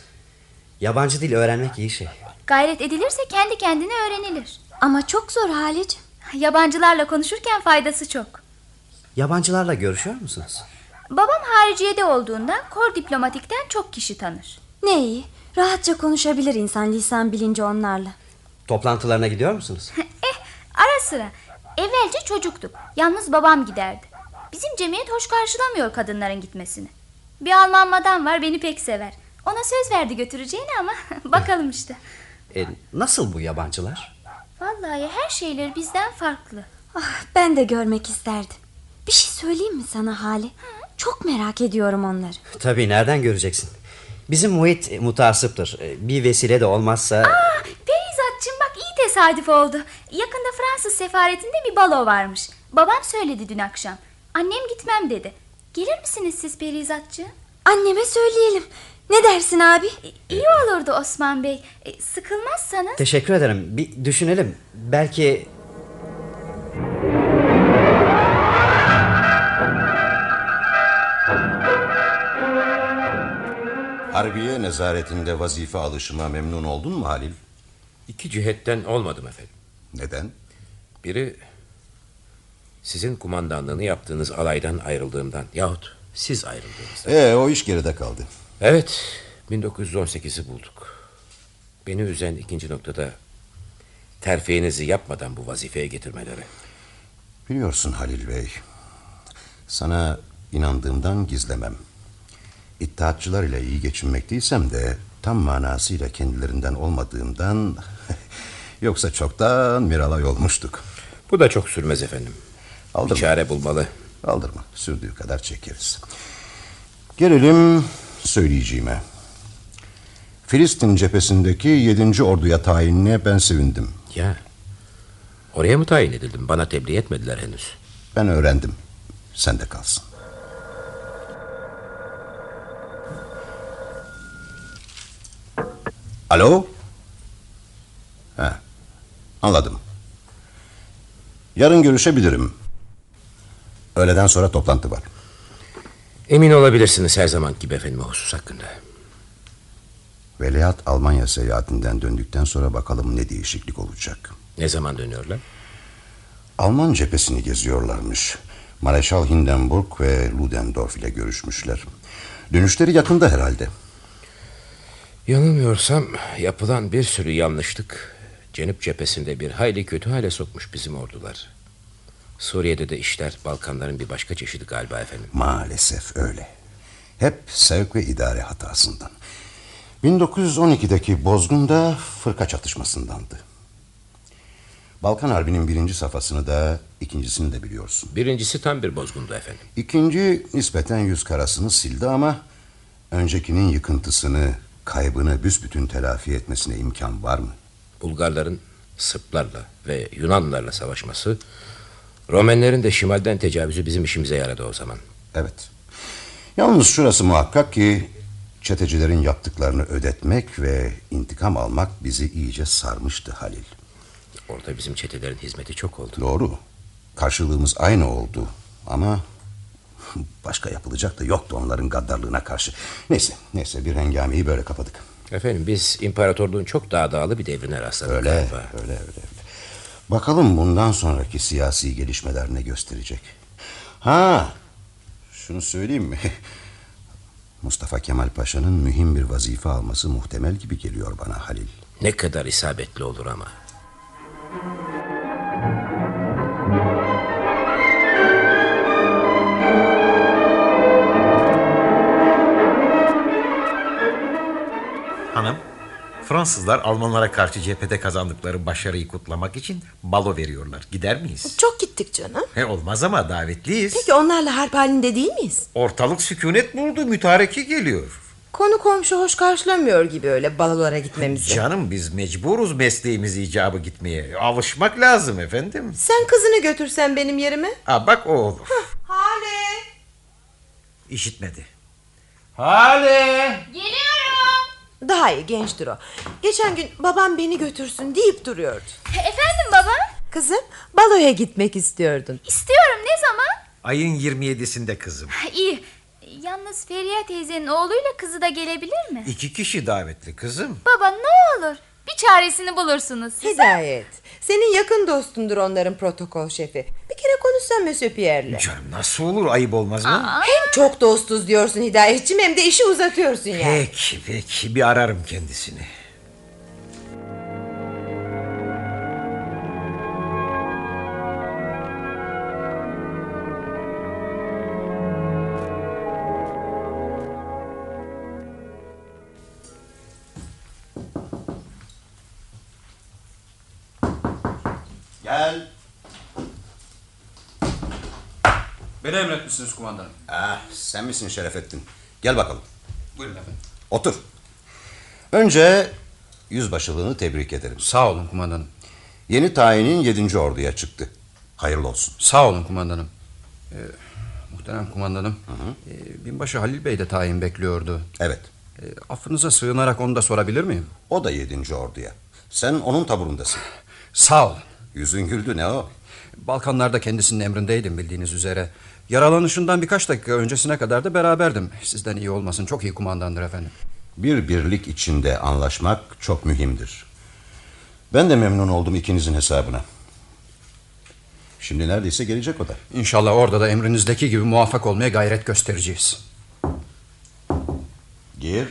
Yabancı dil öğrenmek iyi şey. Gayret edilirse kendi kendine öğrenilir. Ama çok zor Halecim. Yabancılarla konuşurken faydası çok. Yabancılarla görüşüyor musunuz? Babam hariciyede olduğundan kor diplomatikten çok kişi tanır. Ne iyi, rahatça konuşabilir insan lisan bilinci onlarla. Toplantılarına gidiyor musunuz? eh ara sıra. Evvelce çocuktuk. Yalnız babam giderdi. Bizim cemiyet hoş karşılamıyor kadınların gitmesini. Bir Alman madam var beni pek sever. Ona söz verdi götüreceğini ama bakalım işte. E, nasıl bu yabancılar? Vallahi her şeyleri bizden farklı. Ah, ben de görmek isterdim. Bir şey söyleyeyim mi sana Hali? Çok merak ediyorum onları. Tabii nereden göreceksin? Bizim muhit mutasıptır. E, Bir vesile de olmazsa... Aa, Perizatçım bak iyi tesadüf oldu. Yakında Fransız sefaretinde bir balo varmış. Babam söyledi dün akşam. Annem gitmem dedi. Gelir misiniz siz Perizatçı? Anneme söyleyelim. Ne dersin abi? İyi olurdu Osman Bey. E, Sıkılmazsanız. Teşekkür ederim. Bir düşünelim. Belki Harbiye nezaretinde vazife alışıma memnun oldun mu Halil? İki cihetten olmadım efendim. Neden? Biri sizin kumandanlığını yaptığınız alaydan ayrıldığımdan yahut siz ayrıldığınızdan. Ee, o iş geride kaldı. Evet 1918'i bulduk. Beni üzen ikinci noktada terfiyenizi yapmadan bu vazifeye getirmeleri. Biliyorsun Halil Bey, sana inandığımdan gizlemem. İttihatçılar ile iyi geçinmekteysem de tam manasıyla kendilerinden olmadığımdan yoksa çoktan miralay olmuştuk. Bu da çok sürmez efendim. Aldırma. Bir çare bulmalı. Aldırma. Sürdüğü kadar çekeriz. Gelelim söyleyeceğime. Filistin cephesindeki 7. orduya tayinine ben sevindim. Ya oraya mı tayin edildim? Bana tebliğ etmediler henüz. Ben öğrendim. Sen de kalsın. Alo? Ha, anladım. Yarın görüşebilirim. Öğleden sonra toplantı var. Emin olabilirsiniz her zaman gibi efendim husus hakkında. Veliaht Almanya seyahatinden döndükten sonra bakalım ne değişiklik olacak. Ne zaman dönüyorlar? Alman cephesini geziyorlarmış. Mareşal Hindenburg ve Ludendorff ile görüşmüşler. Dönüşleri yakında herhalde. Yanılmıyorsam yapılan bir sürü yanlışlık Cenip cephesinde bir hayli kötü hale sokmuş bizim ordular. Suriye'de de işler Balkanların bir başka çeşidi galiba efendim. Maalesef öyle. Hep sevk ve idare hatasından. 1912'deki bozgun da fırka çatışmasındandı. Balkan Harbi'nin birinci safhasını da ikincisini de biliyorsun. Birincisi tam bir bozgundu efendim. İkinci nispeten yüz karasını sildi ama öncekinin yıkıntısını, kaybını büsbütün telafi etmesine imkan var mı? Bulgarların Sırplarla ve Yunanlılarla savaşması Romenlerin de şimalden tecavüzü bizim işimize yaradı o zaman. Evet. Yalnız şurası muhakkak ki çetecilerin yaptıklarını ödetmek ve intikam almak bizi iyice sarmıştı Halil. Orada bizim çetelerin hizmeti çok oldu. Doğru. Karşılığımız aynı oldu ama başka yapılacak da yoktu onların gaddarlığına karşı. Neyse, neyse bir hengameyi böyle kapadık. Efendim biz imparatorluğun çok daha dağlı bir devrine rastladık Öyle, galiba. öyle, öyle. Bakalım bundan sonraki siyasi gelişmeler ne gösterecek. Ha, şunu söyleyeyim mi? Mustafa Kemal Paşa'nın mühim bir vazife alması muhtemel gibi geliyor bana Halil. Ne kadar isabetli olur ama. Hanım, Fransızlar Almanlara karşı cephede kazandıkları başarıyı kutlamak için balo veriyorlar. Gider miyiz? Çok gittik canım. He, olmaz ama davetliyiz. Peki onlarla harp halinde değil miyiz? Ortalık sükunet buldu, mütareki geliyor. Konu komşu hoş karşılamıyor gibi öyle balolara gitmemizi. Canım biz mecburuz mesleğimiz icabı gitmeye. Alışmak lazım efendim. Sen kızını götürsen benim yerime. Ha, bak o olur. Hale. İşitmedi. Hale! Geliyorum. Daha iyi gençtir o. Geçen gün babam beni götürsün deyip duruyordu. Efendim baba? Kızım baloya gitmek istiyordun. İstiyorum ne zaman? Ayın 27'sinde kızım. İyi. Yalnız Feriha teyzenin oğluyla kızı da gelebilir mi? İki kişi davetli kızım. Baba ne olur. Bir çaresini bulursunuz siz. Hidayet. Senin yakın dostundur onların protokol şefi. Bir kere konuşsan Monsieur Pierre'le. Canım nasıl olur ayıp olmaz mı? Hem çok dostuz diyorsun Hidayetçim hem de işi uzatıyorsun yani. Peki peki bir ararım kendisini. Gel. Beni emretmişsiniz kumandanım. Ah, sen misin Şerefettin? Gel bakalım. Buyurun efendim. Otur. Önce yüzbaşılığını tebrik ederim. Sağ olun kumandanım. Yeni tayinin 7. orduya çıktı. Hayırlı olsun. Sağ olun kumandanım. Ee, muhterem kumandanım. Ee, binbaşı Halil Bey de tayin bekliyordu. Evet. E, affınıza sığınarak onu da sorabilir miyim? O da yedinci orduya. Sen onun taburundasın. Sağ olun. Yüzün güldü ne o? Balkanlarda kendisinin emrindeydim bildiğiniz üzere. Yaralanışından birkaç dakika öncesine kadar da beraberdim. Sizden iyi olmasın çok iyi kumandandır efendim. Bir birlik içinde anlaşmak çok mühimdir. Ben de memnun oldum ikinizin hesabına. Şimdi neredeyse gelecek o da. İnşallah orada da emrinizdeki gibi muvaffak olmaya gayret göstereceğiz. Gir.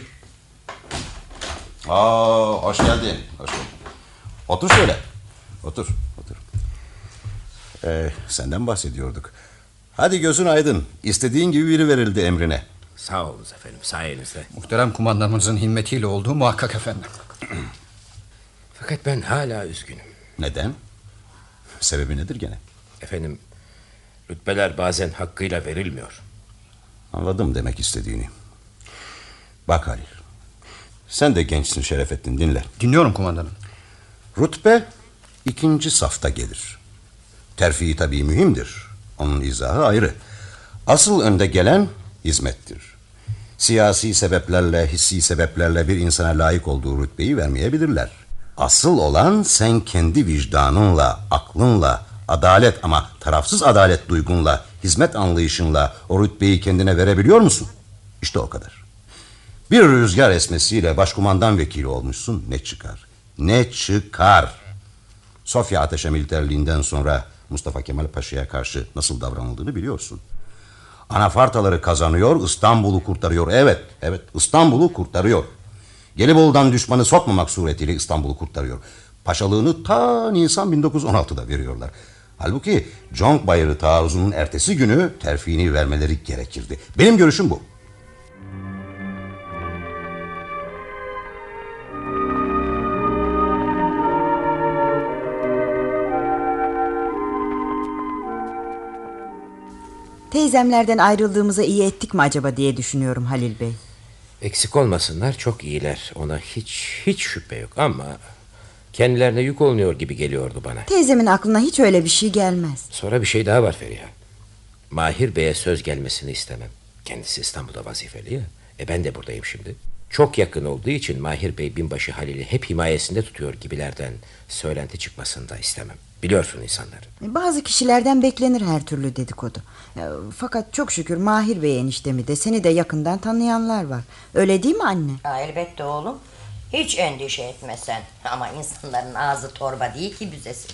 Aa, hoş geldin. Hoş geldin. Otur şöyle. Otur. Ee, senden bahsediyorduk. Hadi gözün aydın. İstediğin gibi biri verildi emrine. Sağ olun efendim sayenizde. Muhterem kumandanımızın himmetiyle olduğu muhakkak efendim. Fakat ben hala üzgünüm. Neden? Sebebi nedir gene? Efendim rütbeler bazen hakkıyla verilmiyor. Anladım demek istediğini. Bak Halil. Sen de gençsin Şerefettin dinle. Dinliyorum kumandanım. Rütbe ikinci safta gelir. Terfi tabii mühimdir. Onun izahı ayrı. Asıl önde gelen hizmettir. Siyasi sebeplerle, hissi sebeplerle bir insana layık olduğu rütbeyi vermeyebilirler. Asıl olan sen kendi vicdanınla, aklınla, adalet ama tarafsız adalet duygunla, hizmet anlayışınla o rütbeyi kendine verebiliyor musun? İşte o kadar. Bir rüzgar esmesiyle başkumandan vekili olmuşsun ne çıkar? Ne çıkar? Sofya Ateşe militerliğinden sonra Mustafa Kemal Paşa'ya karşı nasıl davranıldığını biliyorsun. Anafartaları kazanıyor, İstanbul'u kurtarıyor. Evet, evet İstanbul'u kurtarıyor. Gelibolu'dan düşmanı sokmamak suretiyle İstanbul'u kurtarıyor. Paşalığını ta Nisan 1916'da veriyorlar. Halbuki Conk Bayırı taarruzunun ertesi günü terfini vermeleri gerekirdi. Benim görüşüm bu. Teyzemlerden ayrıldığımıza iyi ettik mi acaba diye düşünüyorum Halil Bey. Eksik olmasınlar çok iyiler. Ona hiç hiç şüphe yok ama kendilerine yük oluyor gibi geliyordu bana. Teyzemin aklına hiç öyle bir şey gelmez. Sonra bir şey daha var Feriha. Mahir Bey'e söz gelmesini istemem. Kendisi İstanbul'da vazifeli ya. E ben de buradayım şimdi. Çok yakın olduğu için Mahir Bey binbaşı Halil'i hep himayesinde tutuyor gibilerden söylenti çıkmasını da istemem. Biliyorsun insanları. Bazı kişilerden beklenir her türlü dedikodu. E, Fakat çok şükür Mahir Bey eniştemi de seni de yakından tanıyanlar var. Öyle değil mi anne? Ha, elbette oğlum. Hiç endişe etme sen. Ama insanların ağzı torba değil ki büzesi.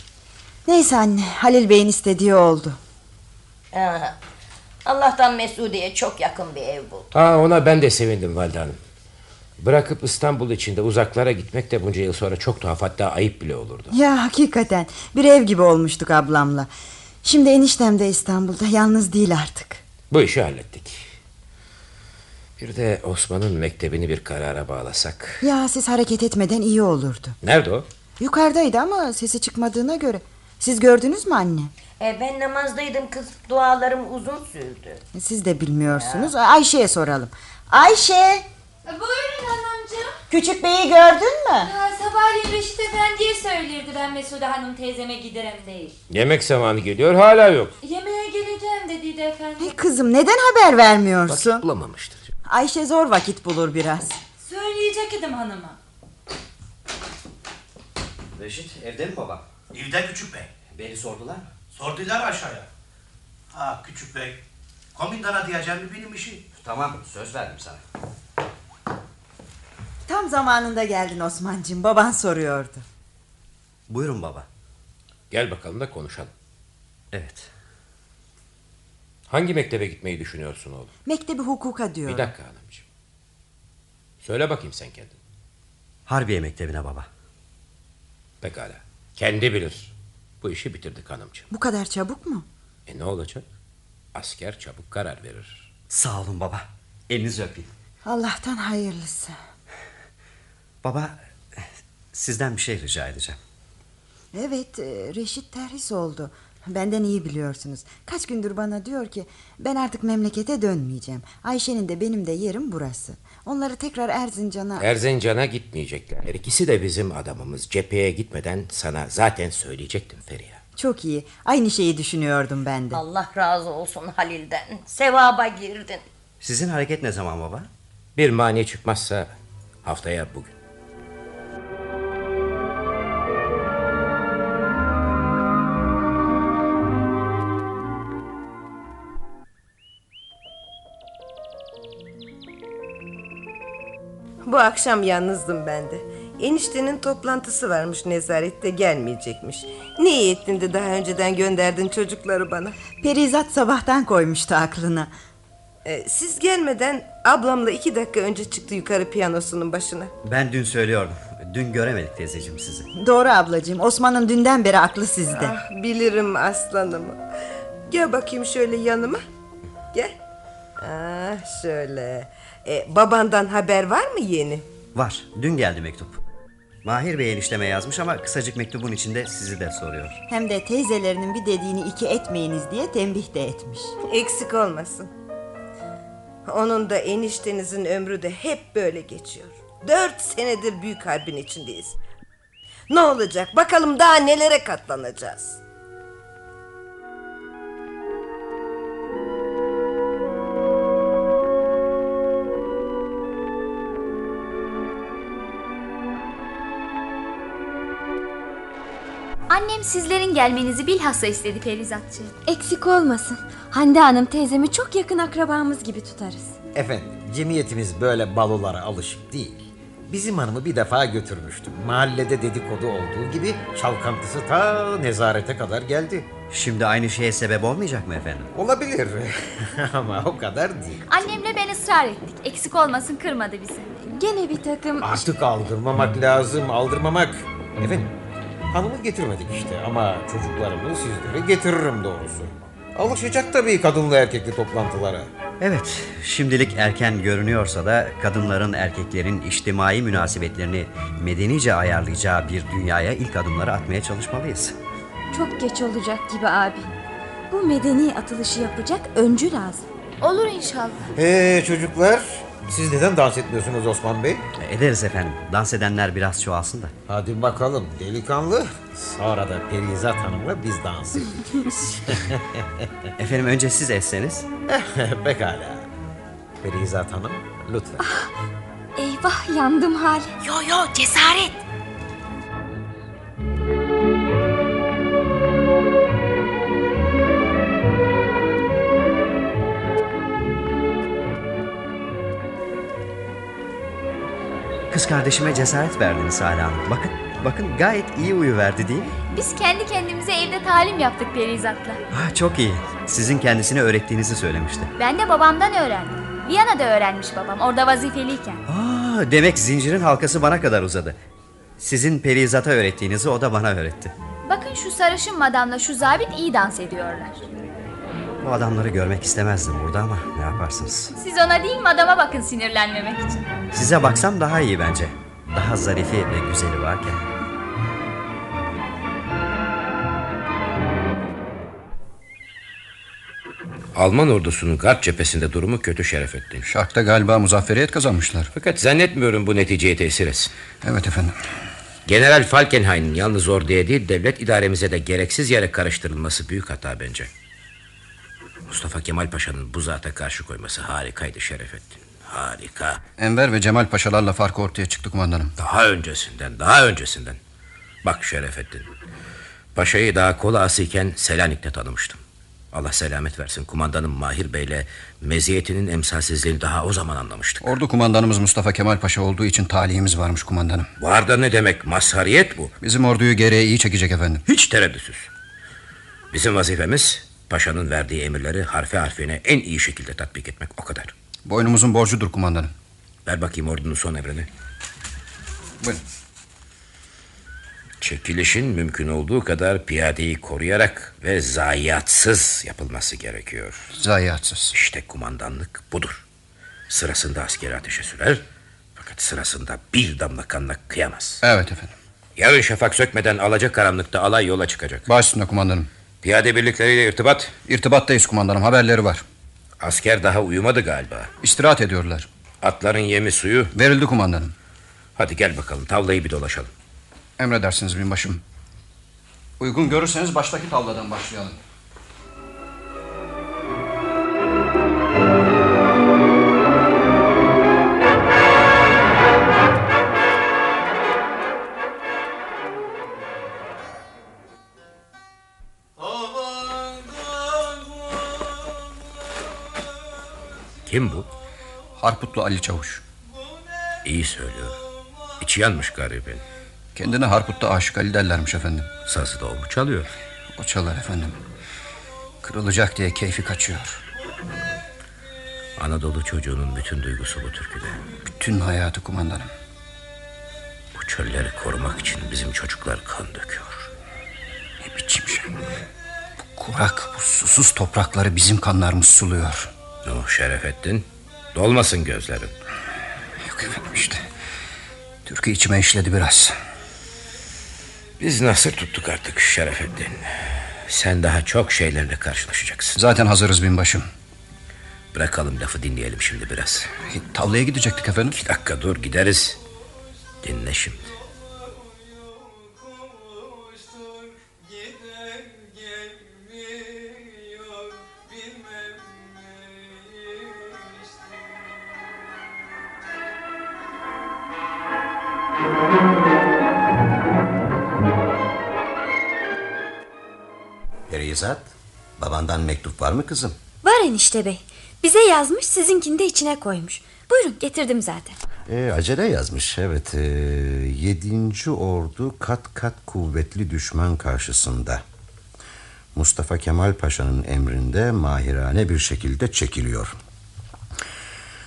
Neyse anne Halil Bey'in istediği oldu. Ha, Allah'tan Mesudi'ye çok yakın bir ev buldu. Aa, ona ben de sevindim Valide Hanım. Bırakıp İstanbul içinde uzaklara gitmek de bunca yıl sonra çok tuhaf hatta ayıp bile olurdu. Ya hakikaten bir ev gibi olmuştuk ablamla. Şimdi eniştem de İstanbul'da yalnız değil artık. Bu işi hallettik. Bir de Osman'ın mektebini bir karara bağlasak. Ya siz hareket etmeden iyi olurdu. Nerede o? Yukarıdaydı ama sesi çıkmadığına göre. Siz gördünüz mü anne? E, ben namazdaydım kız. Dualarım uzun sürdü. Siz de bilmiyorsunuz. Ayşe'ye soralım. Ayşe! Buyurun hanımcığım. Küçük beyi gördün mü? Ha, sabahleyin Reşit Efendi'ye söylirdi ben Mesude Hanım teyzeme giderim değil. Yemek zamanı geliyor hala yok. Yemeğe geleceğim dediydi efendim. Kızım neden haber vermiyorsun? Vakit bulamamıştır. Ayşe zor vakit bulur biraz. Söyleyecek idim hanıma. Reşit evde mi baba? Evde küçük bey. Beni sordular mı? Sordular aşağıya. Ha küçük bey. Komindana diyeceğim bir bilim işi. Tamam söz verdim sana. Tam zamanında geldin Osman'cığım. Baban soruyordu. Buyurun baba. Gel bakalım da konuşalım. Evet. Hangi mektebe gitmeyi düşünüyorsun oğlum? Mektebi hukuka diyor. Bir dakika hanımcığım. Söyle bakayım sen kendin. Harbiye mektebine baba. Pekala. Kendi bilir. Bu işi bitirdik hanımcığım. Bu kadar çabuk mu? E ne olacak? Asker çabuk karar verir. Sağ olun baba. Elinizi öpeyim. Allah'tan hayırlısı. Baba sizden bir şey rica edeceğim. Evet e, Reşit terhis oldu. Benden iyi biliyorsunuz. Kaç gündür bana diyor ki ben artık memlekete dönmeyeceğim. Ayşe'nin de benim de yerim burası. Onları tekrar Erzincan'a... Erzincan'a gitmeyecekler. Her ikisi de bizim adamımız. Cepheye gitmeden sana zaten söyleyecektim Feriha. Çok iyi. Aynı şeyi düşünüyordum ben de. Allah razı olsun Halil'den. Sevaba girdin. Sizin hareket ne zaman baba? Bir mani çıkmazsa haftaya bugün. Bu akşam yalnızdım ben de. Eniştenin toplantısı varmış nezarette gelmeyecekmiş. Ne iyi ettin de daha önceden gönderdin çocukları bana. Perizat sabahtan koymuştu aklına. Ee, siz gelmeden ablamla iki dakika önce çıktı yukarı piyanosunun başına. Ben dün söylüyordum. Dün göremedik teyzeciğim sizi. Doğru ablacığım. Osman'ın dünden beri aklı sizde. Ah, bilirim aslanımı. Gel bakayım şöyle yanıma. Gel. Ah şöyle. Ee, babandan haber var mı yeni? Var. Dün geldi mektup. Mahir Bey enişteme yazmış ama kısacık mektubun içinde sizi de soruyor. Hem de teyzelerinin bir dediğini iki etmeyiniz diye tembih de etmiş. Eksik olmasın. Onun da eniştenizin ömrü de hep böyle geçiyor. Dört senedir büyük harbin içindeyiz. Ne olacak? Bakalım daha nelere katlanacağız. Annem sizlerin gelmenizi bilhassa istedi Perizatçı. Eksik olmasın. Hande Hanım teyzemi çok yakın akrabamız gibi tutarız. Efendim cemiyetimiz böyle balolara alışık değil. Bizim hanımı bir defa götürmüştüm. Mahallede dedikodu olduğu gibi çalkantısı ta nezarete kadar geldi. Şimdi aynı şeye sebep olmayacak mı efendim? Olabilir ama o kadar değil. Annemle ben ısrar ettik. Eksik olmasın kırmadı bizi. Gene bir takım... Artık aldırmamak lazım, aldırmamak. Efendim, hanımı getirmedik işte ama çocuklarımı sizlere getiririm doğrusu. Alışacak tabii kadınlı erkekli toplantılara. Evet, şimdilik erken görünüyorsa da kadınların erkeklerin içtimai münasebetlerini medenice ayarlayacağı bir dünyaya ilk adımları atmaya çalışmalıyız. Çok geç olacak gibi abi. Bu medeni atılışı yapacak öncü lazım. Olur inşallah. Ee çocuklar, siz neden dans etmiyorsunuz Osman Bey? Ederiz efendim. Dans edenler biraz çoğalsın da. Hadi bakalım delikanlı. Sonra da Perizat Hanım'la biz dans edeceğiz. efendim önce siz etseniz. Pekala. Perizat Hanım lütfen. Eyvah yandım hal. Yo yo cesaret. Kız kardeşime cesaret verdiniz Hala Hanım. Bakın, bakın gayet iyi uyuverdi değil mi? Biz kendi kendimize evde talim yaptık Perizat'la. Ah, çok iyi. Sizin kendisine öğrettiğinizi söylemişti. Ben de babamdan öğrendim. Viyana'da öğrenmiş babam orada vazifeliyken. Aa, demek zincirin halkası bana kadar uzadı. Sizin Perizat'a öğrettiğinizi o da bana öğretti. Bakın şu sarışın madamla şu zabit iyi dans ediyorlar. Bu adamları görmek istemezdim burada ama ne yaparsınız? Siz ona değil madama bakın sinirlenmemek için. Size baksam daha iyi bence. Daha zarifi ve güzeli varken. Alman ordusunun Garp cephesinde durumu kötü Şerefettin. Şark'ta galiba muzafferiyet kazanmışlar. Fakat zannetmiyorum bu neticeye tesir etsin. Evet efendim. General Falkenhayn'ın yalnız orduya değil devlet idaremize de gereksiz yere karıştırılması büyük hata bence. Mustafa Kemal Paşa'nın bu zata karşı koyması harikaydı Şerefettin. Harika. Enver ve Cemal Paşalarla farkı ortaya çıktı kumandanım. Daha öncesinden, daha öncesinden. Bak Şerefettin. Paşa'yı daha kola asıyken Selanik'te tanımıştım. Allah selamet versin kumandanım Mahir Bey'le meziyetinin emsalsizliğini daha o zaman anlamıştık. Ordu kumandanımız Mustafa Kemal Paşa olduğu için talihimiz varmış kumandanım. Var da ne demek mazhariyet bu? Bizim orduyu geriye iyi çekecek efendim. Hiç tereddütsüz. Bizim vazifemiz paşanın verdiği emirleri harfe harfine en iyi şekilde tatbik etmek o kadar. Boynumuzun borcudur kumandanım. Ver bakayım ordunun son emrini. Buyurun. Çekilişin mümkün olduğu kadar piyadeyi koruyarak ve zayiatsız yapılması gerekiyor. Zayiatsız. İşte kumandanlık budur. Sırasında askeri ateşe sürer fakat sırasında bir damla kanla kıyamaz. Evet efendim. Yarın şafak sökmeden alacak karanlıkta alay yola çıkacak. Baş üstüne kumandanım. Piyade birlikleriyle irtibat. İrtibattayız kumandanım haberleri var. Asker daha uyumadı galiba. İstirahat ediyorlar. Atların yemi suyu. Verildi kumandanım. Hadi gel bakalım tavlayı bir dolaşalım. Emredersiniz binbaşım. Uygun görürseniz baştaki tavladan başlayalım. Kim bu? Harputlu Ali Çavuş. İyi söylüyor. İçi yanmış garibin. Kendine Harput'ta Aşık Ali derlermiş efendim. Sazı da o mu çalıyor? O çalar efendim. Kırılacak diye keyfi kaçıyor. Anadolu çocuğunun bütün duygusu bu türküde. Bütün hayatı kumandanım. Bu çölleri korumak için bizim çocuklar kan döküyor. Ne biçim şey. Bu kurak, bu susuz toprakları bizim kanlarımız suluyor. Oh Şerefettin. Dolmasın gözlerin. Yok efendim işte. Türkü içime işledi biraz. Biz nasıl tuttuk artık Şerefettin. Sen daha çok şeylerle karşılaşacaksın. Zaten hazırız binbaşım. Bırakalım lafı dinleyelim şimdi biraz. Tavlaya gidecektik efendim. İki dakika dur gideriz. Dinle şimdi. Perizat, babandan mektup var mı kızım? Var enişte bey. Bize yazmış sizinkini de içine koymuş. Buyurun getirdim zaten. E, acele yazmış evet. E, yedinci ordu kat kat kuvvetli düşman karşısında. Mustafa Kemal Paşa'nın emrinde mahirane bir şekilde çekiliyor.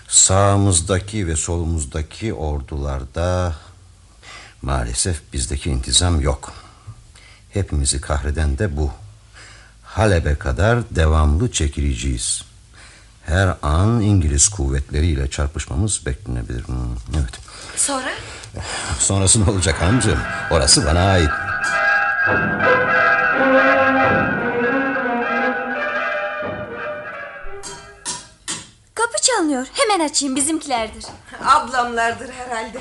Sağımızdaki ve solumuzdaki ordularda maalesef bizdeki intizam yok. Hepimizi kahreden de bu. Halep'e kadar devamlı çekileceğiz. Her an İngiliz kuvvetleriyle çarpışmamız beklenebilir. Hmm, evet. Sonra? Sonrası ne olacak hanımcığım? Orası bana ait. Kapı çalınıyor. Hemen açayım bizimkilerdir. Ablamlardır herhalde.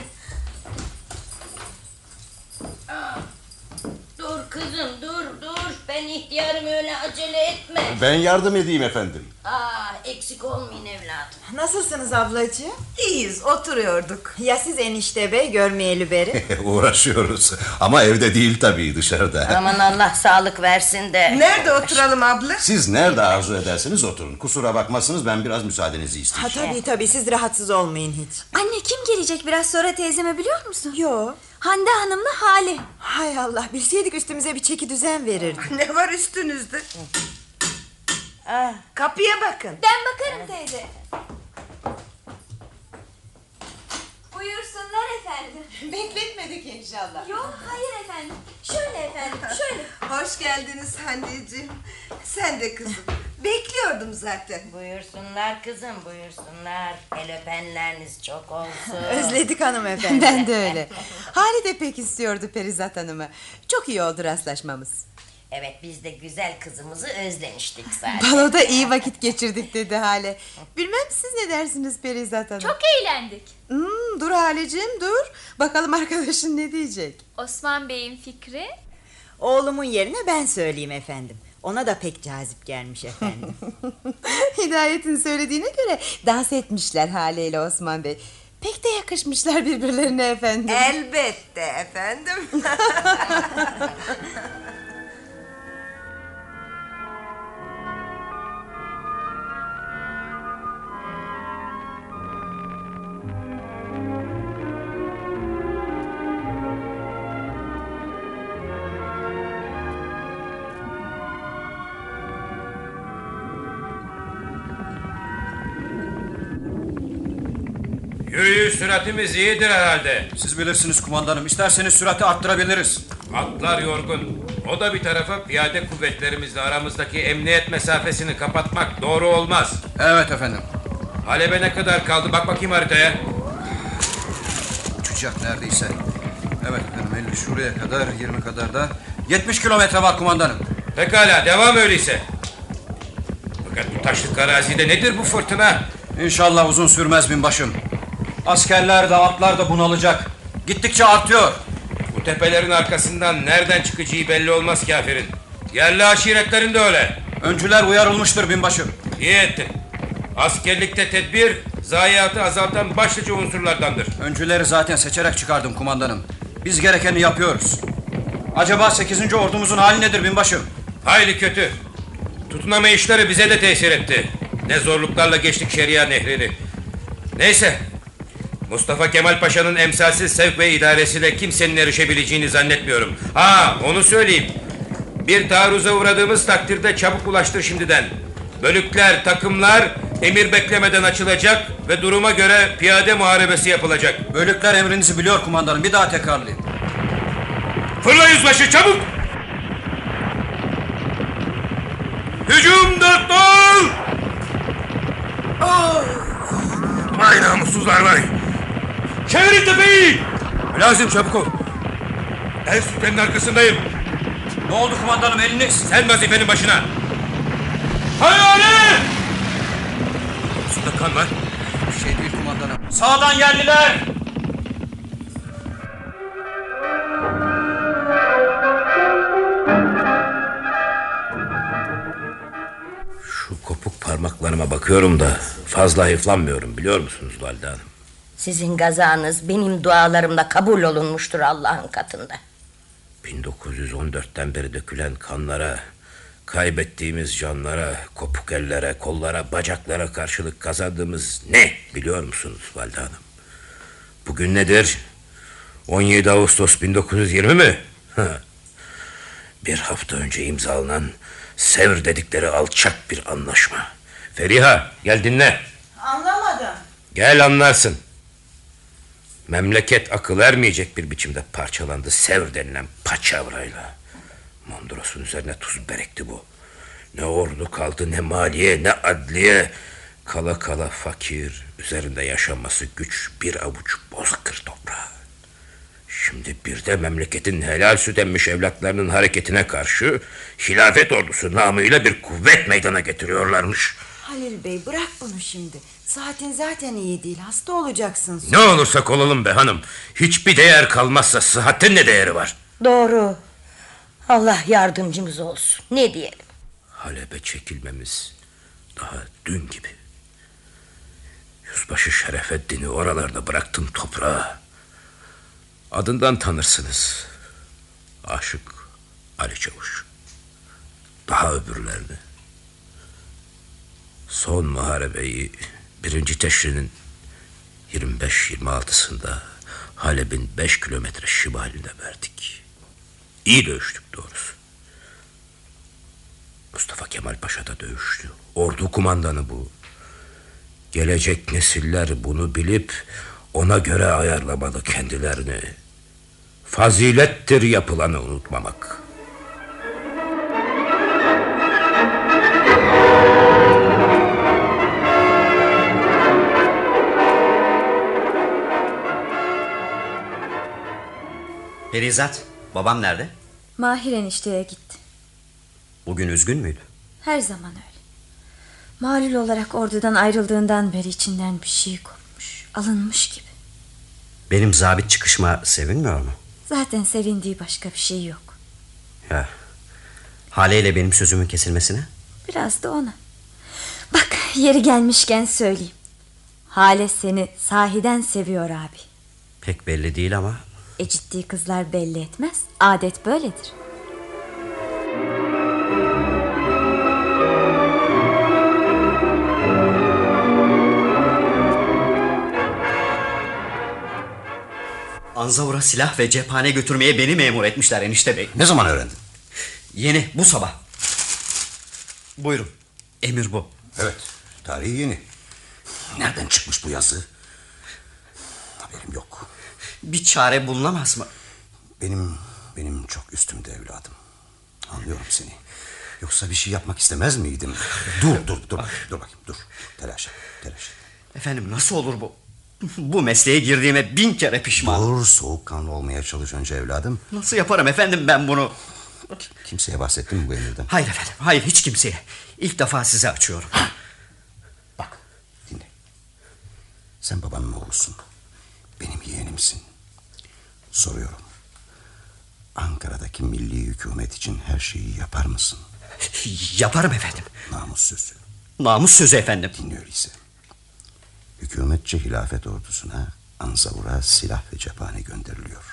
Dur kızım dur dur. Ben ihtiyarım öyle acele etme. Ben yardım edeyim efendim. Aa, eksik olmayın evladım. Nasılsınız ablacığım? İyiyiz oturuyorduk. Ya siz enişte bey görmeyeli beri? Uğraşıyoruz. Ama evde değil tabii dışarıda. Aman Allah sağlık versin de. Nerede oturalım abla? Siz nerede arzu ederseniz oturun. Kusura bakmasınız ben biraz müsaadenizi Ha isteyeceğim. tabii tabii siz rahatsız olmayın hiç. Anne kim gelecek biraz sonra teyzeme biliyor musun? Yo. Hande Hanım'la Hale. Hay Allah bilseydik üstümüze bir çeki düzen verirdi. Ne var üstünüzde? Ah, Kapıya bakın. Ben bakarım teyze. Buyursunlar efendim. Bekletmedik inşallah. Yok hayır efendim. Şöyle efendim şöyle. Hoş geldiniz Hande'ciğim. Sen de kızım. Bekliyordum zaten. buyursunlar kızım buyursunlar. El öpenleriniz çok olsun. Özledik hanımefendi. Ben de öyle. Hale de pek istiyordu Perizat Hanım'ı. Çok iyi oldu rastlaşmamız. Evet biz de güzel kızımızı özlemiştik zaten. Baloda iyi vakit geçirdik dedi Hale. Bilmem siz ne dersiniz Perizat Hanım? Çok eğlendik. Hmm, dur Haleciğim dur. Bakalım arkadaşın ne diyecek? Osman Bey'in fikri Oğlumun yerine ben söyleyeyim efendim. Ona da pek cazip gelmiş efendim. Hidayet'in söylediğine göre dans etmişler Hale ile Osman Bey. Pek de yakışmışlar birbirlerine efendim. Elbette efendim. Yürüyüş süratimiz iyidir herhalde. Siz bilirsiniz kumandanım. İsterseniz sürati arttırabiliriz. Atlar yorgun. O da bir tarafa piyade kuvvetlerimizle aramızdaki emniyet mesafesini kapatmak doğru olmaz. Evet efendim. Halep'e ne kadar kaldı bak bakayım haritaya. Uçacak neredeyse. Evet efendim 50 şuraya kadar 20 kadar da 70 kilometre var kumandanım. Pekala devam öyleyse. Fakat bu taşlık arazide nedir bu fırtına? İnşallah uzun sürmez binbaşım. Askerler de atlar da bunalacak. Gittikçe artıyor. Bu tepelerin arkasından nereden çıkacağı belli olmaz kafirin. Yerli aşiretlerin de öyle. Öncüler uyarılmıştır binbaşım. İyi ettin. Askerlikte tedbir zayiatı azaltan başlıca unsurlardandır. Öncüleri zaten seçerek çıkardım kumandanım. Biz gerekeni yapıyoruz. Acaba 8. ordumuzun hali nedir binbaşım? Hayli kötü. Tutunamayışları bize de tesir etti. Ne zorluklarla geçtik Şeria Nehri'ni. Neyse. Mustafa Kemal Paşa'nın emsalsiz sevk ve idaresiyle kimsenin erişebileceğini zannetmiyorum. Ha onu söyleyeyim. Bir taarruza uğradığımız takdirde çabuk ulaştır şimdiden. Bölükler, takımlar emir beklemeden açılacak ve duruma göre piyade muharebesi yapılacak. Bölükler emrinizi biliyor kumandanım. Bir daha tekrarlayın. Fırla yüzbaşı çabuk! Hücum dört dol! Vay namussuzlar vay! Çevirin tepeyi! Lazım çabuk ol. El sütlenin arkasındayım. Ne oldu kumandanım eliniz? Sen vazifenin başına. Hayali! Üstünde kan var. Bir şey değil kumandanım. Sağdan yerliler. Şu kopuk parmaklarıma bakıyorum da fazla hayıflanmıyorum biliyor musunuz Valide Hanım? Sizin gazanız benim dualarımla kabul olunmuştur Allah'ın katında. 1914'ten beri dökülen kanlara, kaybettiğimiz canlara, kopuk ellere, kollara, bacaklara karşılık kazandığımız ne biliyor musunuz Valide Hanım? Bugün nedir? 17 Ağustos 1920 mi? Bir hafta önce imzalanan Sevr dedikleri alçak bir anlaşma. Feriha gel dinle. Anlamadım. Gel anlarsın. Memleket akıl ermeyecek bir biçimde parçalandı Sevr denilen paçavrayla. Mondros'un üzerine tuz berekti bu. Ne ordu kaldı ne maliye ne adliye. Kala kala fakir, üzerinde yaşaması güç bir avuç bozkır toprağı. Şimdi bir de memleketin helal süt emmiş evlatlarının hareketine karşı hilafet ordusu namıyla bir kuvvet meydana getiriyorlarmış. Halil Bey bırak bunu şimdi. Saatin zaten iyi değil. Hasta olacaksın. Ne olursak olalım be hanım. Hiçbir değer kalmazsa sıhhatin ne değeri var? Doğru. Allah yardımcımız olsun. Ne diyelim? Halep'e çekilmemiz daha dün gibi. Yüzbaşı Şerefeddin'i oralarda bıraktım toprağa. Adından tanırsınız. Aşık Ali Çavuş. Daha öbürlerini. Son muharebeyi birinci teşrinin 25-26'sında Halep'in 5 kilometre şimalinde verdik. İyi dövüştük doğrusu. Mustafa Kemal Paşa da dövüştü. Ordu kumandanı bu. Gelecek nesiller bunu bilip ona göre ayarlamalı kendilerini. Fazilettir yapılanı unutmamak. Perizat, babam nerede? Mahir enişteye gitti. Bugün üzgün müydü? Her zaman öyle. Malul olarak ordudan ayrıldığından beri içinden bir şey kopmuş. Alınmış gibi. Benim zabit çıkışma sevinmiyor mu? Zaten sevindiği başka bir şey yok. Ya. Hale ile benim sözümün kesilmesine? Biraz da ona. Bak yeri gelmişken söyleyeyim. Hale seni sahiden seviyor abi. Pek belli değil ama E ciddi kızlar belli etmez. Adet böyledir. Anzavur'a silah ve cephane götürmeye beni memur etmişler enişte bey. Ne zaman öğrendin? Yeni bu sabah. Buyurun. Emir bu. Evet. Tarihi yeni. Nereden çıkmış bu yazı? Haberim yok. Bir çare bulunamaz mı? Benim benim çok üstümde evladım. Anlıyorum seni. Yoksa bir şey yapmak istemez miydim? Dur dur dur. Dur bakayım dur. Telaş et, telaş et. Efendim nasıl olur bu? Bu mesleğe girdiğime bin kere pişmanım. Dur soğukkanlı olmaya çalış önce evladım. Nasıl yaparım efendim ben bunu? Kimseye bahsettin mi bu emirden? Hayır efendim hayır hiç kimseye. İlk defa size açıyorum. Sen babanın oğlusun. Benim yeğenimsin. Soruyorum. Ankara'daki milli hükümet için her şeyi yapar mısın? Yaparım efendim. Namus sözü. Namus sözü efendim. Dinle öyleyse. Hükümetçi hilafet ordusuna Anzavur'a silah ve cephane gönderiliyor.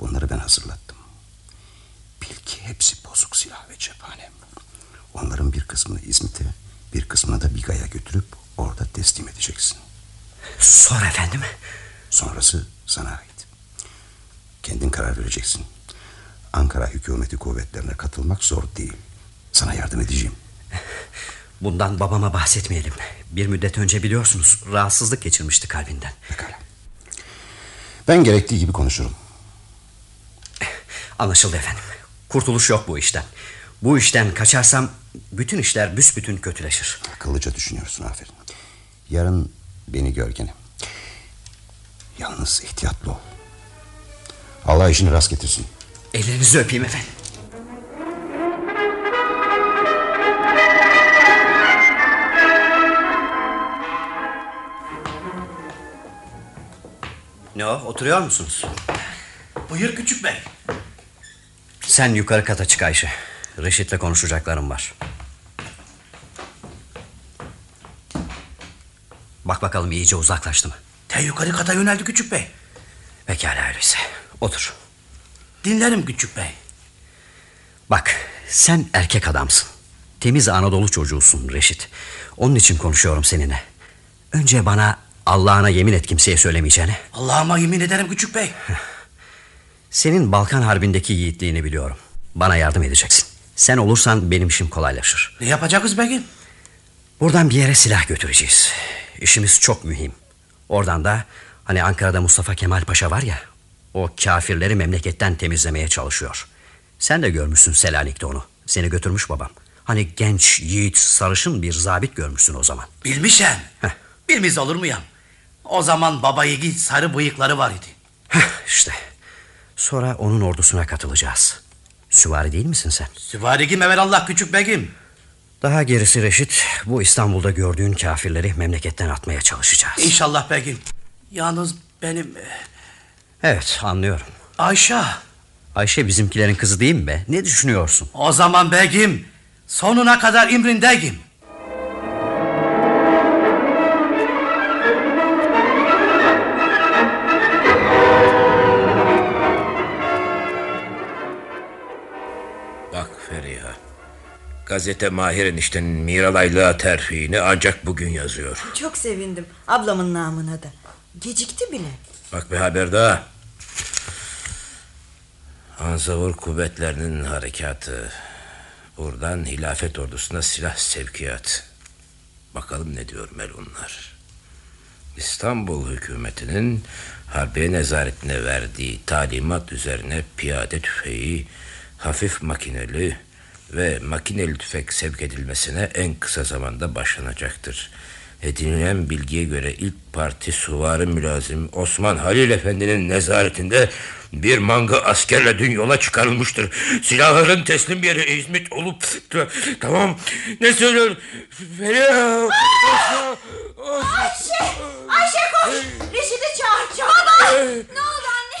Bunları ben hazırlattım. Bil ki hepsi bozuk silah ve cephane. Onların bir kısmını İzmit'e, Bir kısmını da Biga'ya götürüp orada teslim edeceksin. Sonra efendim? Sonrası sana ait. Kendin karar vereceksin. Ankara hükümeti kuvvetlerine katılmak zor değil. Sana yardım edeceğim. Bundan babama bahsetmeyelim. Bir müddet önce biliyorsunuz rahatsızlık geçirmişti kalbinden. Pekala. Ben gerektiği gibi konuşurum. Anlaşıldı efendim. Kurtuluş yok bu işten. Bu işten kaçarsam bütün işler büsbütün kötüleşir. Akıllıca düşünüyorsun aferin. Yarın beni gör gene. Yalnız ihtiyatlı ol. Allah işini rast getirsin. Ellerinizi öpeyim efendim. Ne o oturuyor musunuz? Buyur küçük bey. Sen yukarı kata çık Ayşe. Reşit'le konuşacaklarım var. Bak bakalım iyice uzaklaştı mı? Te yukarı kata yöneldi küçük bey. Pekala öyleyse. Otur. Dinlerim küçük bey. Bak sen erkek adamsın. Temiz Anadolu çocuğusun Reşit. Onun için konuşuyorum seninle. Önce bana Allah'ına yemin et kimseye söylemeyeceğine. Allah'ıma yemin ederim küçük bey. Senin Balkan Harbi'ndeki yiğitliğini biliyorum. Bana yardım edeceksin. Sen olursan benim işim kolaylaşır. Ne yapacağız begim? Buradan bir yere silah götüreceğiz. İşimiz çok mühim. Oradan da hani Ankara'da Mustafa Kemal Paşa var ya... ...o kafirleri memleketten temizlemeye çalışıyor. Sen de görmüşsün Selanik'te onu. Seni götürmüş babam. Hani genç, yiğit, sarışın bir zabit görmüşsün o zaman. Bilmişim. Bilmez olur muyum? O zaman baba yiğit sarı bıyıkları var idi. İşte. Sonra onun ordusuna katılacağız. Süvari değil misin sen? Süvarigim Allah küçük begim. Daha gerisi Reşit bu İstanbul'da gördüğün kafirleri memleketten atmaya çalışacağız. İnşallah begim. Yalnız benim... Evet anlıyorum. Ayşe. Ayşe bizimkilerin kızı değil mi be? Ne düşünüyorsun? O zaman begim sonuna kadar imrindeyim. Bak Feriha. Gazete Mahir eniştenin Miralaylığa terfini ancak bugün yazıyor. Çok sevindim ablamın namına da. Gecikti bile. Bak bir haber daha. Anzavur kuvvetlerinin harekatı. Buradan hilafet ordusuna silah sevkiyat. Bakalım ne diyor melunlar. İstanbul hükümetinin harbiye nezaretine verdiği talimat üzerine piyade tüfeği, hafif makineli ve makineli tüfek sevk edilmesine en kısa zamanda başlanacaktır. Edinilen bilgiye göre ilk parti suvarı mülazim Osman Halil Efendi'nin nezaretinde bir manga askerle dün yola çıkarılmıştır. Silahların teslim yeri İzmit olup... Tamam ne söylüyorsun? Feriha! Ayşe! Ayşe koş! Reşit'i çağır çabuk! Baba! Ne oldu anne?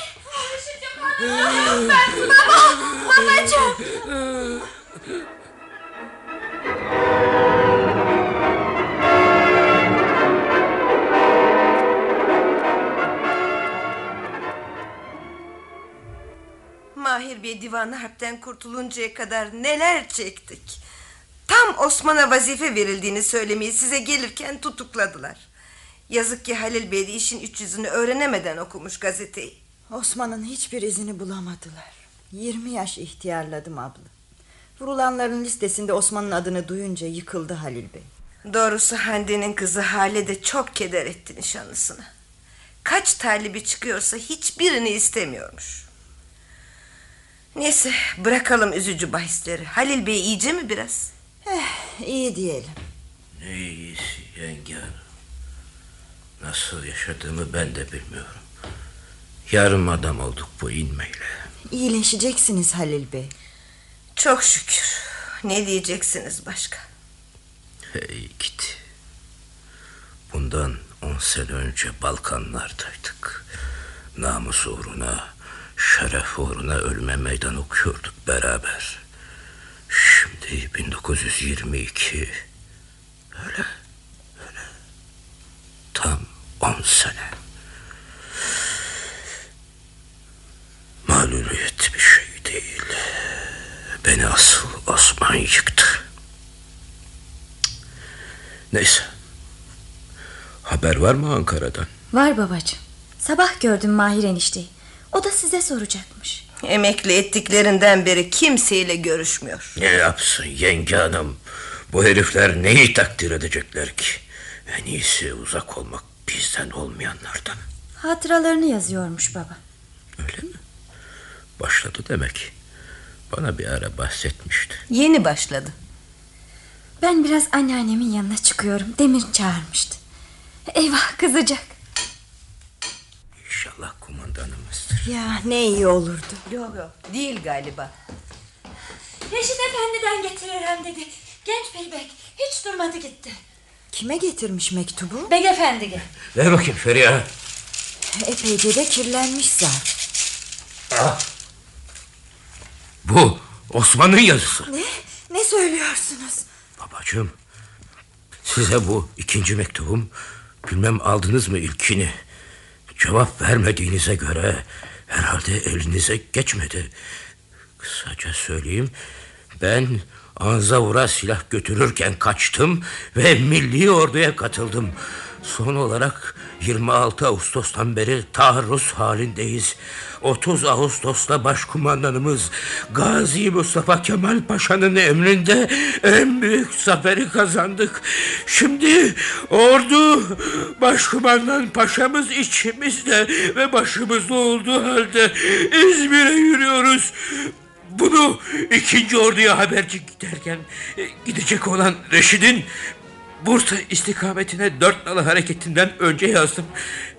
Reşit yok anne. Ben baba! Babacığım! Mahir Bey divanı harpten kurtuluncaya kadar neler çektik. Tam Osman'a vazife verildiğini söylemeyi size gelirken tutukladılar. Yazık ki Halil Bey de işin üç yüzünü öğrenemeden okumuş gazeteyi. Osman'ın hiçbir izini bulamadılar. 20 yaş ihtiyarladım abla. Vurulanların listesinde Osman'ın adını duyunca yıkıldı Halil Bey. Doğrusu Hande'nin kızı Hale de çok keder etti nişanlısını. Kaç talibi çıkıyorsa hiçbirini istemiyormuş. Neyse bırakalım üzücü bahisleri. Halil Bey iyice mi biraz? Eh, iyi diyelim. Ne iyisi yenge hanım. Nasıl yaşadığımı ben de bilmiyorum. Yarım adam olduk bu inmeyle. İyileşeceksiniz Halil Bey. Çok şükür. Ne diyeceksiniz başka? Hey git. Bundan on sene önce Balkanlardaydık. Namus uğruna, şeref uğruna ölme meydan okuyorduk beraber. Şimdi 1922. Öyle, öyle. Tam on sene. Maluliyet bir şey değil. Beni asıl Osman yıktı. Neyse. Haber var mı Ankara'dan? Var babacığım. Sabah gördüm Mahir enişteyi. O da size soracakmış. Emekli ettiklerinden beri kimseyle görüşmüyor. Ne yapsın yenge hanım? Bu herifler neyi takdir edecekler ki? En iyisi uzak olmak bizden olmayanlardan. Hatıralarını yazıyormuş baba. Başladı demek. Bana bir ara bahsetmişti. Yeni başladı. Ben biraz anneannemin yanına çıkıyorum. Demir çağırmıştı. Eyvah kızacak. İnşallah kumandanımızdır. Ya ne iyi olurdu. Yok yok değil galiba. Reşit Efendi'den getiririm dedi. Genç beybek hiç durmadı gitti. Kime getirmiş mektubu? Bey Efendi gel. Ver bakayım Feriha. Epeyce de kirlenmiş zar. Ah. Bu Osman'ın yazısı. Ne? Ne söylüyorsunuz? Babacığım size bu ikinci mektubum bilmem aldınız mı ilkini cevap vermediğinize göre herhalde elinize geçmedi. Kısaca söyleyeyim ben Anzavur'a silah götürürken kaçtım ve milli orduya katıldım. Son olarak 26 Ağustos'tan beri taarruz halindeyiz. 30 Ağustos'ta başkumandanımız Gazi Mustafa Kemal Paşa'nın emrinde en büyük zaferi kazandık. Şimdi ordu başkumandan paşamız içimizde ve başımızda olduğu halde İzmir'e yürüyoruz. Bunu ikinci orduya haberci giderken e, gidecek olan Reşid'in Bursa istikametine dört nalı hareketinden önce yazdım.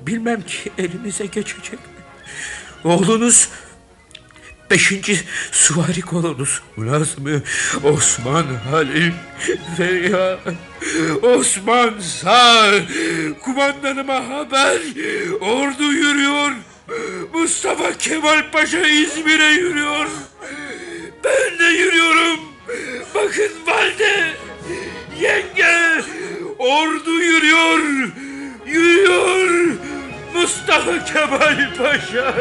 Bilmem ki elinize geçecek mi? Oğlunuz beşinci suvari kolonuz. Nazmi Osman Halil Feriha. Osman sağ kumandanıma haber. Ordu yürüyor. Mustafa Kemal Paşa İzmir'e yürüyor. Ben de yürüyorum. Bakın valide yenge ordu yürüyor yürüyor Mustafa Kemal Paşa